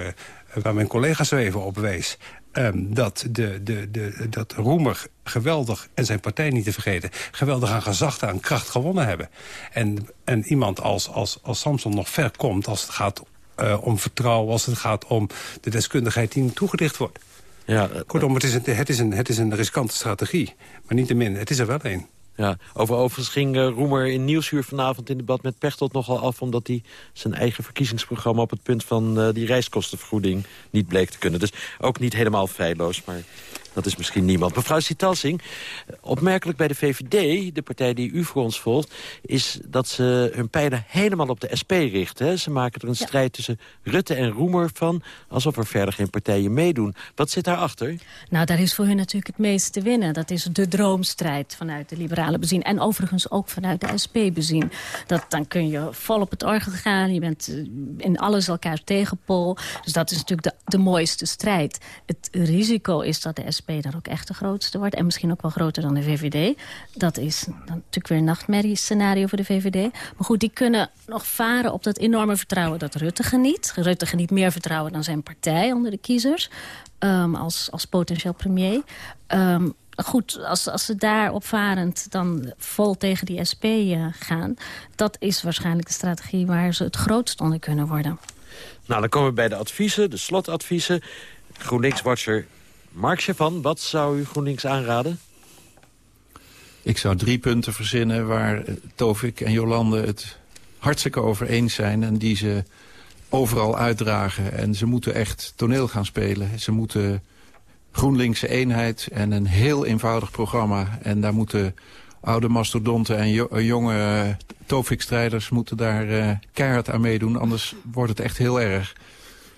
waar mijn collega zo even op wees... Um, dat, de, de, de, dat Roemer geweldig, en zijn partij niet te vergeten... geweldig aan gezag aan kracht gewonnen hebben. En, en iemand als, als, als Samson nog ver komt als het gaat uh, om vertrouwen... als het gaat om de deskundigheid die toegedicht wordt. Ja, Kortom, het is, een, het, is een, het is een riskante strategie. Maar niet te min, het is er wel een. Ja, over overigens ging uh, Roemer in Nieuwsuur vanavond in debat met Pechtold nogal af... omdat hij zijn eigen verkiezingsprogramma op het punt van uh, die reiskostenvergoeding niet bleek te kunnen. Dus ook niet helemaal feilloos, maar dat is misschien niemand. Mevrouw Sitalsing, opmerkelijk bij de VVD, de partij die u voor ons volgt... is dat ze hun pijlen helemaal op de SP richten. Hè? Ze maken er een ja. strijd tussen Rutte en Roemer van... alsof er verder geen partijen meedoen. Wat zit daarachter? Nou, daar is voor hun natuurlijk het meeste te winnen. Dat is de droomstrijd vanuit de liberale bezien. En overigens ook vanuit de SP bezien. Dat, dan kun je vol op het orgel gaan. Je bent in alles elkaar tegenpol. Dus dat is natuurlijk de, de mooiste strijd. Het risico is dat de SP daar ook echt de grootste wordt. En misschien ook wel groter dan de VVD. Dat is natuurlijk weer een nachtmerriescenario voor de VVD. Maar goed, die kunnen nog varen op dat enorme vertrouwen dat Rutte geniet. Rutte geniet meer vertrouwen dan zijn partij onder de kiezers. Um, als, als potentieel premier. Um, goed, als, als ze daar opvarend dan vol tegen die SP uh, gaan... dat is waarschijnlijk de strategie waar ze het grootst onder kunnen worden. Nou, dan komen we bij de adviezen, de slotadviezen. GroenLinks-watcher Mark Chavan, wat zou u GroenLinks aanraden? Ik zou drie punten verzinnen waar Tovik en Jolande het hartstikke over eens zijn... en die ze overal uitdragen. En ze moeten echt toneel gaan spelen. Ze moeten GroenLinkse eenheid en een heel eenvoudig programma. En daar moeten oude mastodonten en jo jonge uh, Tovik-strijders... moeten daar keihard aan meedoen, anders wordt het echt heel erg.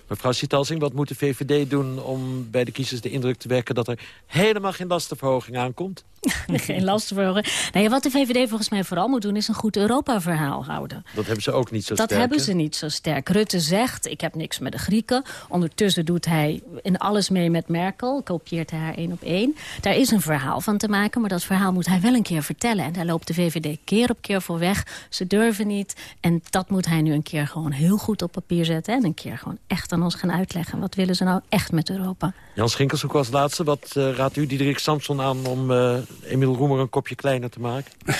Mevrouw Sitalsing, wat moet de VVD doen om bij de kiezers de indruk te wekken... dat er helemaal geen lastenverhoging aankomt? geen lastenverhoging. Nee, wat de VVD volgens mij vooral moet doen... is een goed Europa-verhaal houden. Dat hebben ze ook niet zo dat sterk. Dat hebben ze niet zo sterk. Rutte zegt, ik heb niks met de Grieken. Ondertussen doet hij in alles mee met Merkel. Kopieert hij haar één op één. Daar is een verhaal van te maken, maar dat verhaal moet hij wel een keer vertellen. En daar loopt de VVD keer op keer voor weg. Ze durven niet. En dat moet hij nu een keer gewoon heel goed op papier zetten. En een keer gewoon echt aan ons gaan uitleggen. Wat willen ze nou echt met Europa? Jan Schinkelshoek als laatste. Wat uh, raadt u Diederik Samson aan om... Uh, Emiel Roemer een kopje kleiner te maken?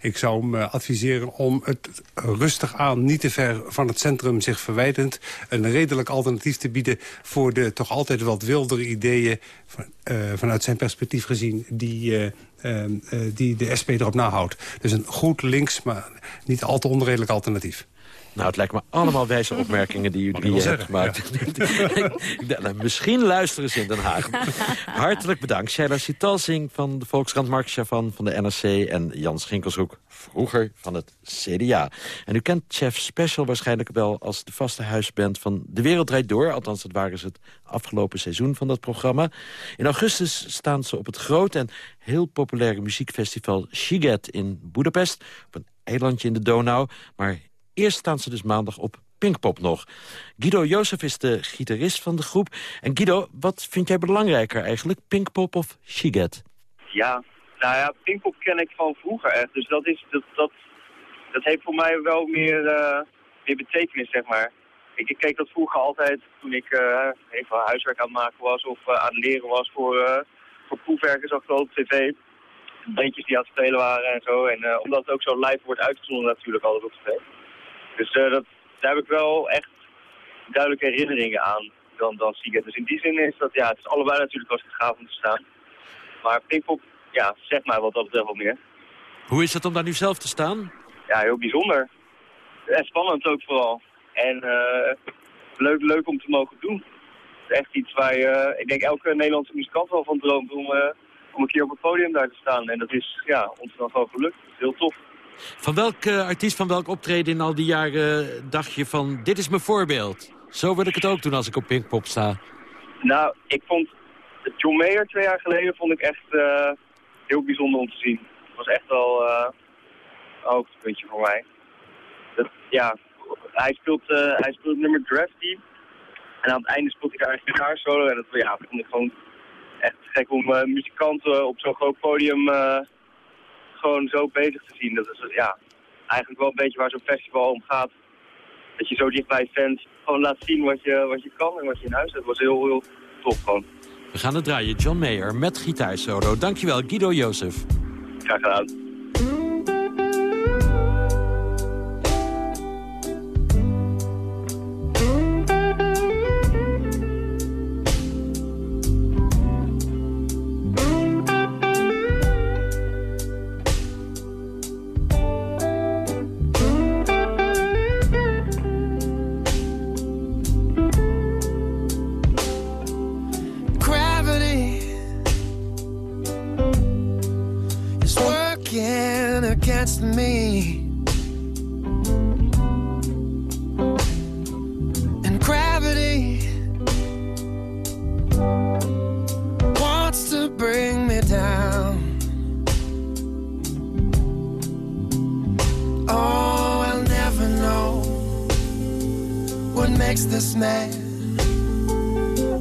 Ik zou hem uh, adviseren om het rustig aan, niet te ver van het centrum zich verwijtend... een redelijk alternatief te bieden voor de toch altijd wat wildere ideeën... Van, uh, vanuit zijn perspectief gezien, die, uh, eh, eh, die de SP erop nahoudt. Dus een goed links, maar niet al te onredelijk alternatief. Nou, het lijkt me allemaal wijze opmerkingen die, die je hebt gemaakt. Nou, misschien luisteren ze in Den Haag. Hartelijk bedankt. Sheila Sitalsing van de Volkskrant, Mark Chavan van de NRC... en Jan Schinkelshoek, vroeger van het CDA. En u kent Chef Special waarschijnlijk wel als de vaste huisband van De Wereld Draait Door. Althans, dat waren ze het afgelopen seizoen van dat programma. In augustus staan ze op het grote en heel populaire muziekfestival Shiget in Budapest. Op een eilandje in de Donau. Maar Eerst staan ze dus maandag op Pinkpop nog. Guido Jozef is de gitarist van de groep. En Guido, wat vind jij belangrijker eigenlijk, Pinkpop of Shiget? Ja, nou ja, Pinkpop ken ik van vroeger echt. Dus dat, is, dat, dat, dat heeft voor mij wel meer, uh, meer betekenis, zeg maar. Ik, ik, keek dat vroeger altijd toen ik uh, even huiswerk aan het maken was... of uh, aan het leren was voor, voor proefwerken, zag op tv. Bandjes die aan het spelen waren en zo. En omdat het ook zo live wordt uitgezonden natuurlijk altijd op tv. Dus uh, dat, daar heb ik wel echt duidelijke herinneringen aan dan, dan Siget. Dus in die zin is dat, ja, het is allebei natuurlijk als gaaf om te staan. Maar Pinkpop, ja, zeg maar wat dat betreft wel meer. Hoe is het om daar nu zelf te staan? Ja, heel bijzonder. En spannend ook vooral. En uh, leuk, leuk om te mogen doen. Het is echt iets waar je, ik denk elke Nederlandse muzikant wel van droomt om, uh, om een keer op het podium daar te staan. En dat is ja, ons dan gewoon gelukt. heel tof. Van welke artiest, van welk optreden in al die jaren dacht je van... dit is mijn voorbeeld? Zo wil ik het ook doen als ik op Pinkpop sta. Nou, ik vond John Mayer twee jaar geleden vond ik echt uh, heel bijzonder om te zien. Het was echt wel uh, een hoogtepuntje voor mij. Dat, ja, hij speelt, hij speelt het nummer Drafty. En aan het einde speelt hij daar een gitaarsolo. En dat ja, vond ik gewoon echt gek om muzikanten op zo'n groot podium gewoon zo bezig te zien. Dat is ja, eigenlijk wel een beetje waar zo'n festival om gaat. Dat je zo dicht bij fans gewoon laat zien wat je, wat je kan en wat je in huis hebt. Dat was heel, heel tof gewoon. We gaan het draaien. John Mayer met gitaarsolo. Dankjewel, Guido Jozef. Graag gedaan.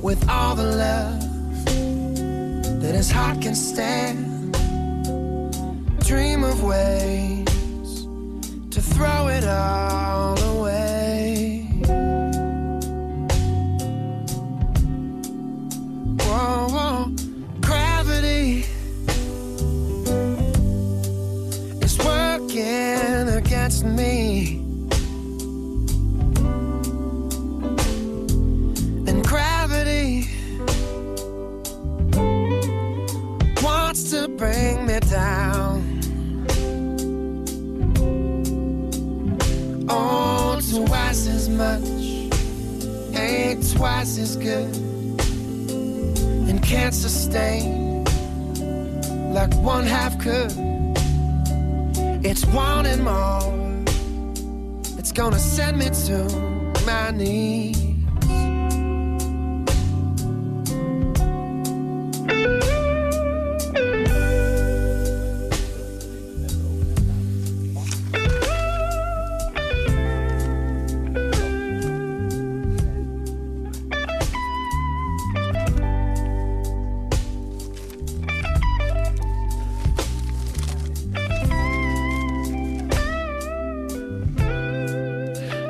with all the love that his heart can stand. Dream of ways to throw it all away. and can't sustain like one half could. It's wanting more, it's gonna send me to my knees.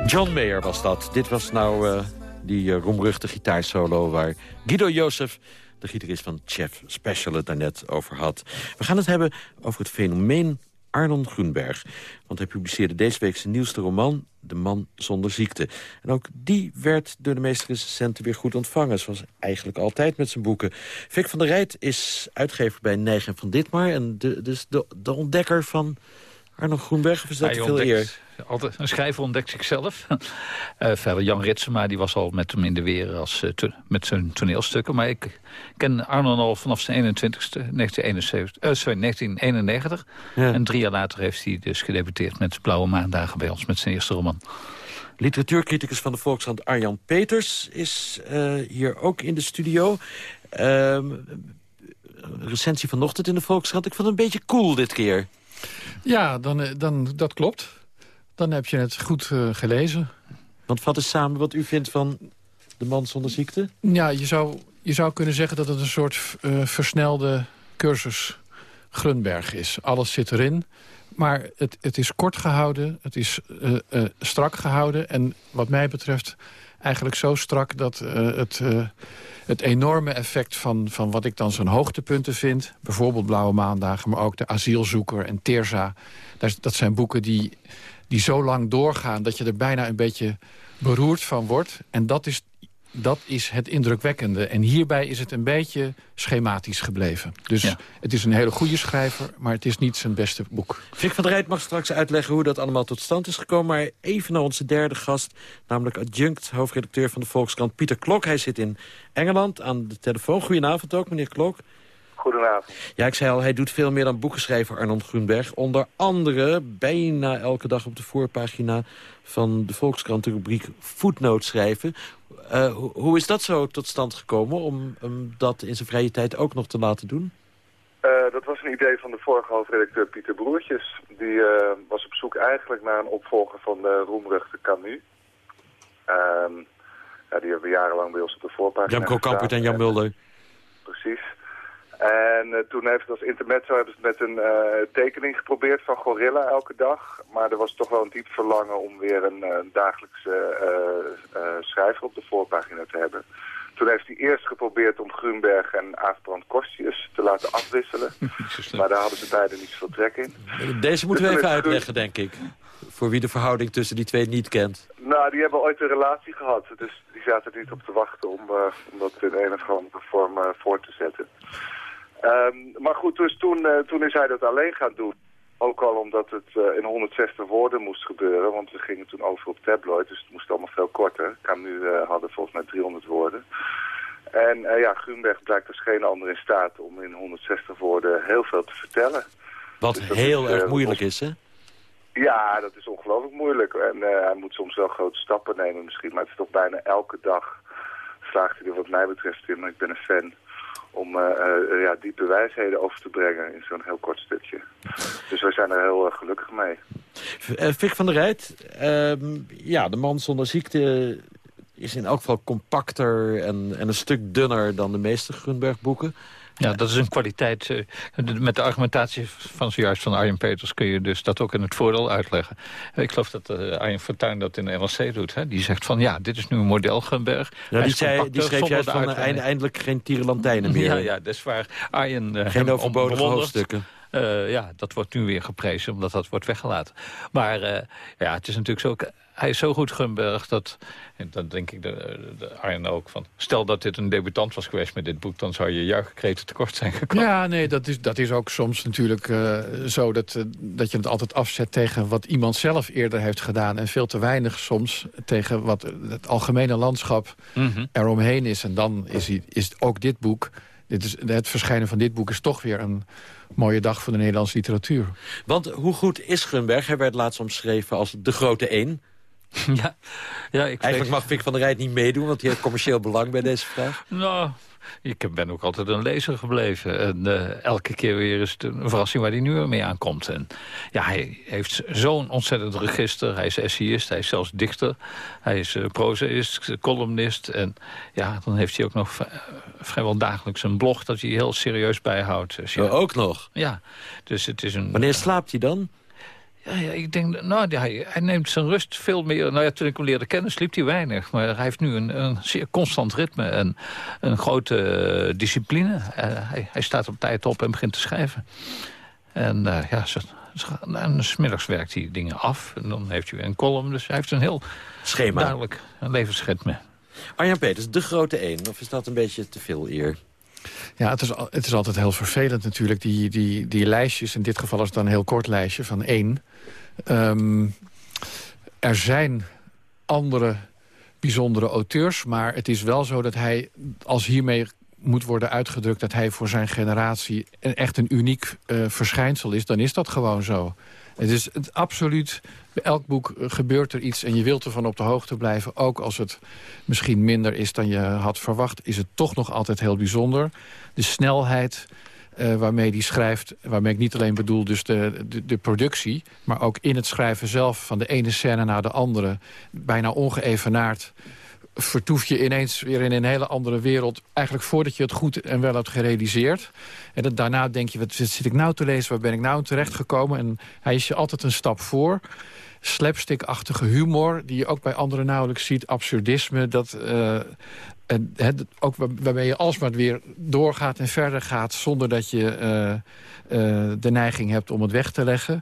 John Mayer was dat. Dit was nou uh, die uh, roemruchte gitaarsolo waar Guido Jozef, de gitarist van Chef Special, het daarnet over had. We gaan het hebben over het fenomeen Arnon Groenberg. Want hij publiceerde deze week zijn nieuwste roman... De Man Zonder Ziekte. En ook die werd door de meeste recensenten weer goed ontvangen. Zoals eigenlijk altijd met zijn boeken. Vic van der Rijt is uitgever bij Nijgen van Ditmar... en de, dus de, de ontdekker van Arnon Groenberg. Of is dat Hij veel ontdekt- eer? Altijd, een schrijver ontdekt zichzelf. Eh verder Jan Ritsema, die was al met hem in de weer als, eh, to- met zijn toneelstukken. Maar ik ken Arnon al vanaf zijn 21ste, 1971, eh, sorry, 1991. Ja. En drie jaar later heeft hij dus gedebuteerd met Blauwe Maandagen bij ons, met zijn eerste roman. Literatuurcriticus van de Volkskrant Arjan Peters is eh, hier ook in de studio. Ehm, een recensie vanochtend in de Volkskrant. Ik vond het een beetje cool dit keer. Ja, dan, dan, dat klopt. Dan heb je het goed eh, gelezen. Want vat eens samen wat u vindt van De Man Zonder Ziekte. Ja, je zou, je zou kunnen zeggen dat het een soort eh, versnelde cursus Grunberg is. Alles zit erin. Maar het, het is kort gehouden, het is eh, strak gehouden. En wat mij betreft eigenlijk zo strak dat het, het enorme effect van, van wat ik dan zijn hoogtepunten vind... bijvoorbeeld Blauwe Maandagen, maar ook De Asielzoeker en Teerza... Dat zijn boeken die, die zo lang doorgaan dat je er bijna een beetje beroerd van wordt. En dat is, dat is het indrukwekkende. En hierbij is het een beetje schematisch gebleven. Dus het is een hele goede schrijver, maar het is niet zijn beste boek. Vic van der Rijt mag straks uitleggen hoe dat allemaal tot stand is gekomen. Maar even naar onze derde gast, namelijk adjunct hoofdredacteur van de Volkskrant Pieter Klok. Hij zit in Engeland aan de telefoon. Goedenavond ook, meneer Klok. Goedenavond. Ja, ik zei al, hij doet veel meer dan boeken schrijven, Arnold Groenberg. Onder andere bijna elke dag op de voorpagina van de Volkskrant de rubriek Footnote schrijven. Eh, ho- hoe is dat zo tot stand gekomen om hem dat in zijn vrije tijd ook nog te laten doen? Eh, dat was een idee van de vorige hoofdredacteur Pieter Broertjes. Die eh, was op zoek eigenlijk naar een opvolger van de roemruchte Camus. Ehm, ja, die hebben we jarenlang bij ons op de voorpagina Remco. Kampert en Jan Mulder. En eh, toen heeft het als intermezzo hebben ze het met een eh, tekening geprobeerd van Gorilla elke dag. Maar er was toch wel een diep verlangen om weer een eh, dagelijkse eh, eh, schrijver op de voorpagina te hebben. Toen heeft hij eerst geprobeerd om Grunberg en Aafbrand Kostjes te laten afwisselen. maar daar hadden ze beide niet zoveel trek in. Deze moeten we Dus even uitleggen, denk ik. Voor wie de verhouding tussen die twee niet kent. Nou, die hebben ooit een relatie gehad. Dus die zaten er niet op te wachten om, eh, om dat in een of andere vorm eh, voor te zetten. Ehm, maar goed, dus toen, eh, toen is hij dat alleen gaan doen. Ook al omdat het eh, in 160 woorden moest gebeuren. Want we gingen toen over op tabloid, dus het moest allemaal veel korter. Camus eh hadden volgens mij 300 woorden. En ja, Grunberg blijkt als geen ander in staat om in 160 woorden heel veel te vertellen. Wat Dus heel is, erg moeilijk is, hè? Ja, dat is ongelooflijk moeilijk. En hij moet soms wel grote stappen nemen misschien. Maar het is toch bijna elke dag slaagt hij er wat mij betreft in. Maar ik ben een fan om eh, eh, ja, over te brengen in zo'n heel kort stukje. Dus wij zijn er heel eh, gelukkig mee. Eh, Vic van der Rijt, ehm, ja, de man zonder ziekte is in elk geval compacter en, en een stuk dunner dan de meeste Grunberg-boeken. Ja, dat is een kwaliteit. eh, Met de argumentatie van zojuist van Arjen Peters kun je dus dat ook in het voordeel uitleggen. Ik geloof dat eh, Arjen Fortuyn dat in de NRC doet. Hè? Die zegt van ja, dit is nu een model Gunberg. Ja, die, zei, die schreef juist van eh, eindelijk geen tierenlantijnen meer. Ja, ja, dat is waar. Arjen, Geen overbodige hoofdstukken. Eh, ja, dat wordt nu weer geprezen, omdat dat wordt weggelaten. Maar eh, ja, het is natuurlijk zo... Hij is zo goed, Gunberg, dat... En dan denk ik de, de Arjen ook van... Stel dat dit een debutant was geweest met dit boek... dan zou je juichkreten tekort zijn gekomen. Ja, nee, dat is, dat is ook soms natuurlijk eh, zo dat, dat je het altijd afzet tegen wat iemand zelf eerder heeft gedaan. En veel te weinig soms tegen wat het algemene landschap Mhm. eromheen is. En dan is, is ook dit boek, dit is, het verschijnen van dit boek is toch weer een mooie dag voor de Nederlandse literatuur. Want hoe goed is Grunberg? Hij werd laatst omschreven als de grote één. Ja, ja ik Eigenlijk mag Vic van der Rijt niet meedoen, want hij heeft commercieel belang bij deze vraag. Nou, ik ben ook altijd een lezer gebleven. En eh, elke keer weer is het een verrassing waar hij nu weer mee aankomt. En ja, hij heeft zo'n ontzettend register. Hij is essayist, hij is zelfs dichter. Hij is uh, prozaïst, columnist. En ja, dan heeft hij ook nog vrijwel dagelijks een blog... dat hij heel serieus bijhoudt. Dus ja, Oh, ook nog? Ja, dus het is een... Wanneer slaapt hij dan? Ja, ja, ik denk, nou, hij, hij neemt zijn rust veel meer. Nou ja, toen ik hem leerde kennen, sliep hij weinig. Maar hij heeft nu een, een zeer constant ritme en een grote eh, discipline. Eh, hij, hij staat op tijd op en begint te schrijven. En eh, ja, zo- En smiddags werkt hij dingen af. En dan heeft hij weer een column. Dus hij heeft een heel Schema. duidelijk levensritme. Arjan Peters, de grote één. Of is dat een beetje te veel eer? Ja, het is, het is altijd heel vervelend natuurlijk, die, die, die lijstjes. In dit geval is het dan een heel kort lijstje van één. Ehm, er zijn andere bijzondere auteurs, maar het is wel zo dat hij, als hiermee moet worden uitgedrukt... dat hij voor zijn generatie echt een uniek eh, verschijnsel is, dan is dat gewoon zo. Het is het, absoluut, elk boek eh, gebeurt er iets... en je wilt ervan op de hoogte blijven. Ook als het misschien minder is dan je had verwacht... is het toch nog altijd heel bijzonder. De snelheid eh, waarmee hij schrijft... waarmee ik niet alleen bedoel dus de, de, de productie... maar ook in het schrijven zelf van de ene scène naar de andere... bijna ongeëvenaard vertoef je ineens weer in een hele andere wereld... eigenlijk voordat je het goed en wel hebt gerealiseerd. En dat, daarna denk je, wat zit ik nou te lezen? Waar ben ik nou terechtgekomen? En hij is je altijd een stap voor. Slapstick-achtige humor, die je ook bij anderen nauwelijks ziet. Absurdisme, dat... eh, en, ook waar- waarmee je alsmaar weer doorgaat en verder gaat... zonder dat je eh, eh, de neiging hebt om het weg te leggen.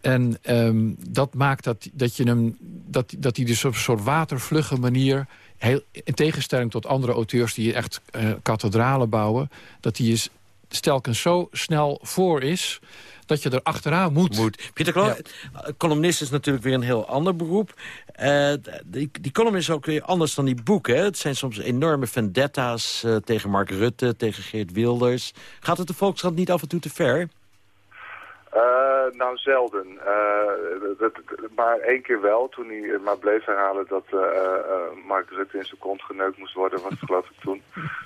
En ehm, dat maakt dat, dat, je hem, dat, dat hij dus op een soort watervlugge manier... Heel, in tegenstelling tot andere auteurs die echt eh, kathedralen bouwen... dat hij is stelkens zo snel voor is dat je er achteraan moet. Moet. Pieter Klok, columnist is natuurlijk weer een heel ander beroep. Eh, die, die column is ook weer anders dan die boeken. Het zijn soms enorme vendetta's eh, tegen Mark Rutte, tegen Geert Wilders. Gaat het de Volkskrant niet af en toe te ver? Eh, nou, zelden. Eh, maar één keer wel, toen hij maar bleef herhalen dat eh, Mark Rutte in zijn kont geneukt moest worden, was geloof ik toen.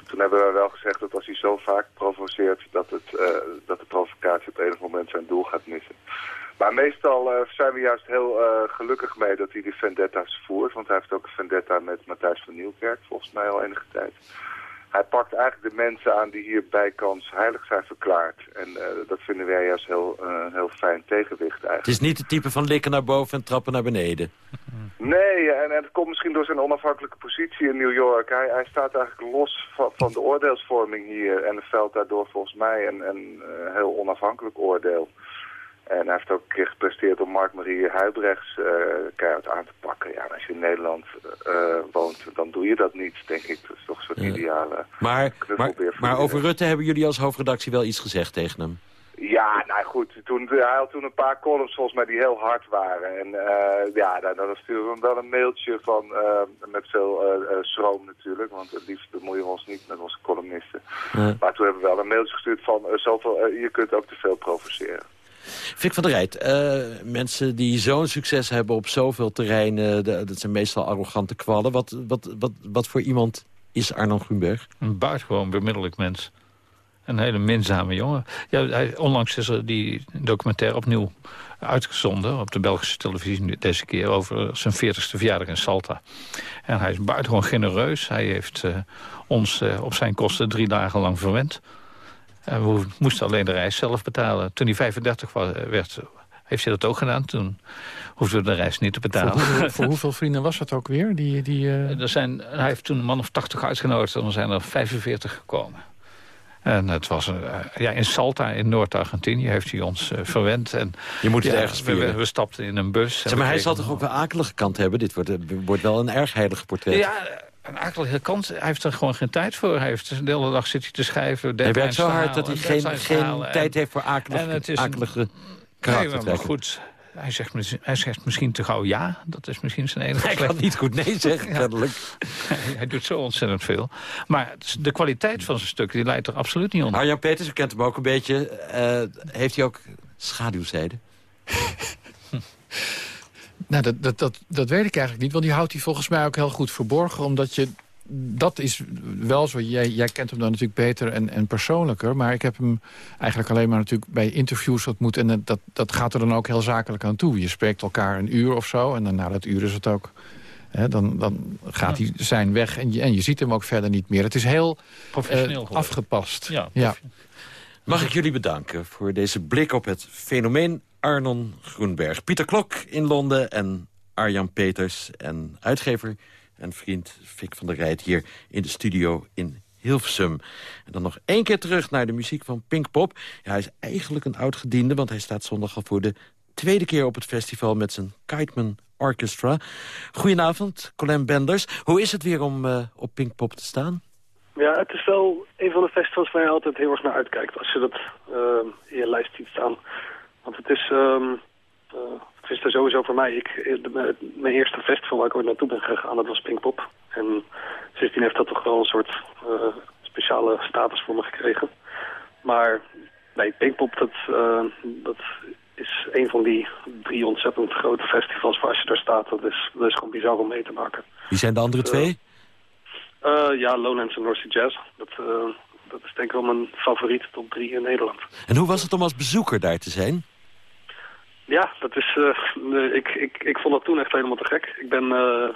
Toen hebben we wel gezegd dat als hij zo vaak provoceert, dat, het, dat de provocatie op enig moment zijn doel gaat missen. Maar meestal zijn we juist heel gelukkig mee dat hij die vendetta's voert, want hij heeft ook een vendetta met Matthijs van Nieuwkerk, volgens mij al enige tijd. Hij pakt eigenlijk de mensen aan die hier bijkans heilig zijn verklaard. En eh, dat vinden wij juist heel, eh, heel fijn tegenwicht eigenlijk. Het is niet het type van likken naar boven en trappen naar beneden. Nee, en, en het komt misschien door zijn onafhankelijke positie in New York. Hij, hij staat eigenlijk los van, van de oordeelsvorming hier en velt daardoor volgens mij een, een eh, heel onafhankelijk oordeel. En hij heeft ook een keer gepresteerd om Mark-Marie Huibrechts eh, keihard aan te pakken. Ja, en als je in Nederland eh, woont, dan doe je dat niet, denk ik. Dat is toch een soort ideale Maar, maar, maar over Rutte hebben jullie als hoofdredactie wel iets gezegd tegen hem. Ja, nou goed. Toen, hij had toen een paar columns volgens mij die heel hard waren. En eh, ja, dan, dan sturen we hem wel een mailtje van, met veel eh, schroom natuurlijk. Want het liefst bemoeien we ons niet met onze columnisten. Maar toen hebben we wel een mailtje gestuurd van, zoveel, je kunt ook te veel provoceren. Fik van der Rijt, eh, mensen die zo'n succes hebben op zoveel terreinen... dat zijn meestal arrogante kwallen. Wat, wat, wat, wat voor iemand is Arno Grunberg? Een buitengewoon bemiddelijk mens. Een hele minzame jongen. Ja, hij, onlangs is er die documentaire opnieuw uitgezonden... op de Belgische televisie deze keer... over zijn 40ste verjaardag in Salta. En hij is buitengewoon genereus. Hij heeft eh, ons eh, op zijn kosten drie dagen lang verwend. En we moesten alleen de reis zelf betalen. Toen hij 35 wa- werd, heeft hij dat ook gedaan. Toen hoefden we de reis niet te betalen. Voor, hoe- voor hoeveel vrienden was dat ook weer? Die, die, eh, Er zijn, hij heeft toen een man of 80 uitgenodigd en er zijn er 45 gekomen. En het was eh, ja, in Salta, in Noord-Argentinië, heeft hij ons verwend. En, Je moet het ja, ergens we, vieren. we stapten in een bus. Zeg maar, hij zal toch ook wel akelige kant hebben? Dit wordt, wordt wel een erg heilig portret. Ja, een akelige kant. Hij heeft er gewoon geen tijd voor. Hij heeft de hele dag zit hij te schrijven. Hij werkt zo hard dat hij en geen, geen tijd heeft voor akelige, en het is een- Nee, maar goed. Hij zegt, hij zegt misschien te gauw ja. Dat is misschien zijn enige Hij kan niet goed nee zeggen, Ja. kennelijk. Hij doet zo ontzettend veel. Maar de kwaliteit van zijn stukken die leidt er absoluut niet onder. Arjan Peters, u kent hem ook een beetje. eh, heeft hij ook schaduwzijde? Nou, dat, dat, dat, dat weet ik eigenlijk niet. Want die houdt hij volgens mij ook heel goed verborgen. Omdat je... Dat is wel zo. Jij, jij kent hem dan natuurlijk beter en, en persoonlijker. Maar ik heb hem eigenlijk alleen maar natuurlijk bij interviews ontmoet. En dat, dat gaat er dan ook heel zakelijk aan toe. Je spreekt elkaar een uur of zo. En dan na dat uur is het ook... Hè, dan, dan gaat hij zijn weg en je, en je ziet hem ook verder niet meer. Het is heel Professioneel eh, afgepast. Ja, ja. Mag ik jullie bedanken voor deze blik op het fenomeen Arnon Groenberg. Pieter Klok in Londen en Arjan Peters en uitgever en vriend Fik van der Rijt hier in de studio in Hilversum. En dan nog één keer terug naar de muziek van Pinkpop. Hij is eigenlijk een oud gediende, want hij staat zondag al voor de tweede keer op het festival met zijn Kiteman Orchestra. Goedenavond, Colin Benders. Hoe is het weer om uh, op Pinkpop te staan? Ja, het is wel een van de festivals waar je altijd heel erg naar uitkijkt als je dat uh, in je lijst ziet staan. Want het is, um, uh, het is er sowieso voor mij. Ik, de, mijn eerste festival waar ik ooit naartoe ben gegaan, dat was Pinkpop. En sindsdien heeft dat toch wel een soort uh, speciale status voor me gekregen. Maar nee, Pinkpop, dat, dat is een van die drie ontzettend grote festivals waar als je daar staat. Dat is, dat is gewoon bizar om mee te maken. Wie zijn de andere twee? Uh, ja, Lowlands en North Sea Jazz. Dat, uh, dat is denk ik wel mijn favoriete top drie in Nederland. En hoe was het om als bezoeker daar te zijn? Ja, dat is, uh, ik, ik, ik vond dat toen echt helemaal te gek. Ik ben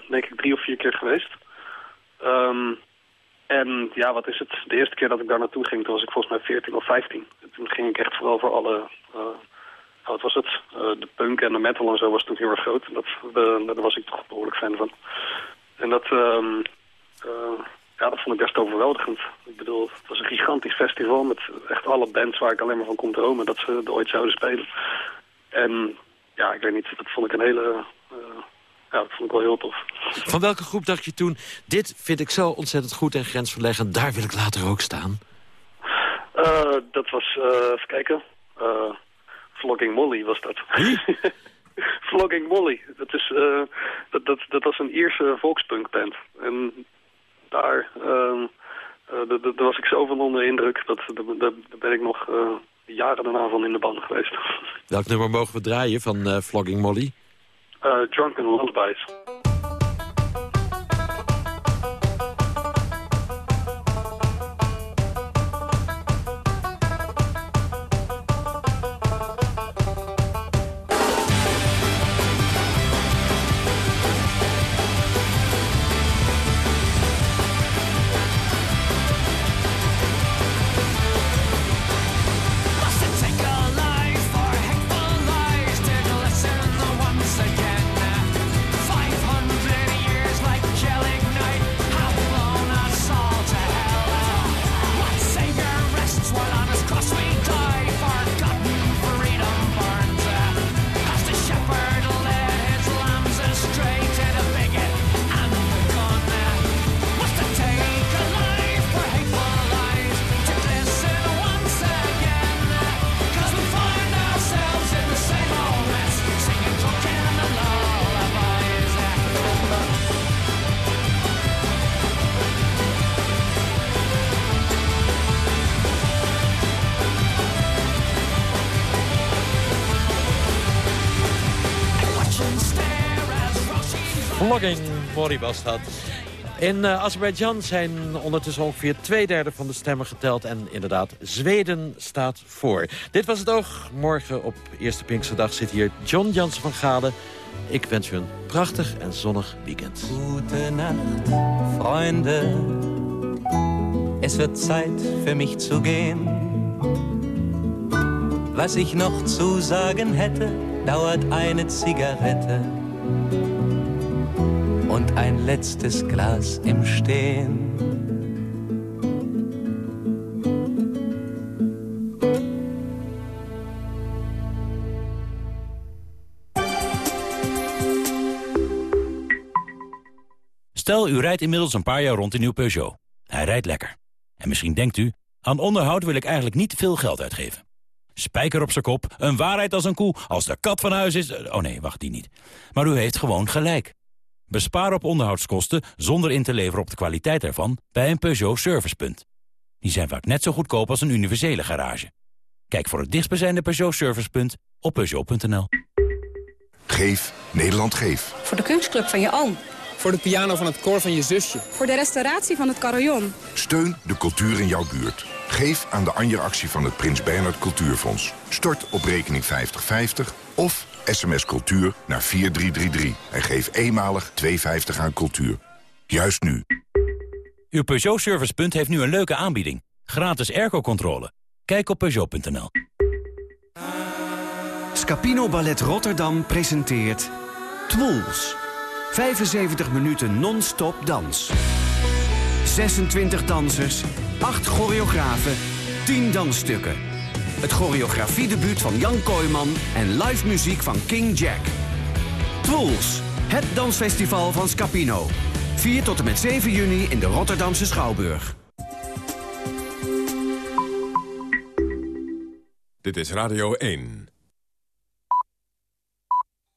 denk ik drie of vier keer geweest. Um, en ja, wat is het? De eerste keer dat ik daar naartoe ging, toen was ik volgens mij 14 of 15. Toen ging ik echt vooral voor alle wat was het? De punk en de metal en zo was toen heel erg groot. Dat, daar was ik toch behoorlijk fan van. En dat, uh, ja, dat vond ik best overweldigend. Ik bedoel, het was een gigantisch festival met echt alle bands waar ik alleen maar van kon dromen dat ze er ooit zouden spelen. En ja, ik weet niet, dat vond ik een hele... ja, dat vond ik wel heel tof. Van welke groep dacht je toen, dit vind ik zo ontzettend goed en grensverleggend, daar wil ik later ook staan? dat was, even kijken... Vlogging Molly was dat. Vlogging Molly. Dat, is, uh, dat, dat, dat was een Ierse volkspunkband. En daar, uh, uh, daar was ik zo van onder indruk. Dat, daar, ben ik nog uh, jaren daarna van in de band geweest. Welk nummer mogen we draaien van Vlogging Molly? Drunken Lullabies. Mori was dat. In uh, Azerbeidzjan zijn ondertussen ongeveer twee derde van de stemmen geteld. En inderdaad, Zweden staat voor. Dit was het oog. Morgen op Eerste Pinksterdag zit hier John Jansen van Gade. Ik wens u een prachtig en zonnig weekend. Goedenacht, vrienden. Es wird Zeit für mich zu gehen. Was ich noch zu sagen hätte, dauert eine Zigarette und ein letztes Glas im Stehen. Stel, u rijdt inmiddels een paar jaar rond in uw Peugeot. Hij rijdt lekker. En misschien denkt u, aan onderhoud wil ik eigenlijk niet veel geld uitgeven. Spijker op zijn kop, een waarheid als een koe, als de kat van huis is... Oh nee, wacht, die niet. Maar u heeft gewoon gelijk. Bespaar op onderhoudskosten zonder in te leveren op de kwaliteit ervan bij een Peugeot Servicepunt. Die zijn vaak net zo goedkoop als een universele garage. Kijk voor het dichtstbijzijnde Peugeot Servicepunt op Peugeot.nl. Geef Nederland Geef. Voor de kunstclub van je oom. Voor de piano van het koor van je zusje. Voor de restauratie van het carillon. Steun de cultuur in jouw buurt. Geef aan de Anja-actie van het Prins Bernhard Cultuurfonds. Stort op rekening 5050 of sms cultuur naar 4333 en geef eenmalig 2,50 aan cultuur. Juist nu. Uw Peugeot Servicepunt heeft nu een leuke aanbieding. Gratis airco-controle. Kijk op Peugeot.nl. Scapino Ballet Rotterdam presenteert Twools. 75 minuten non-stop dans. 26 dansers, 8 choreografen, 10 dansstukken. Het choreografiedebuut van Jan Kooijman en live muziek van King Jack. Trolls, het dansfestival van Scapino. 4 tot en met 7 juni in de Rotterdamse Schouwburg. Dit is Radio 1.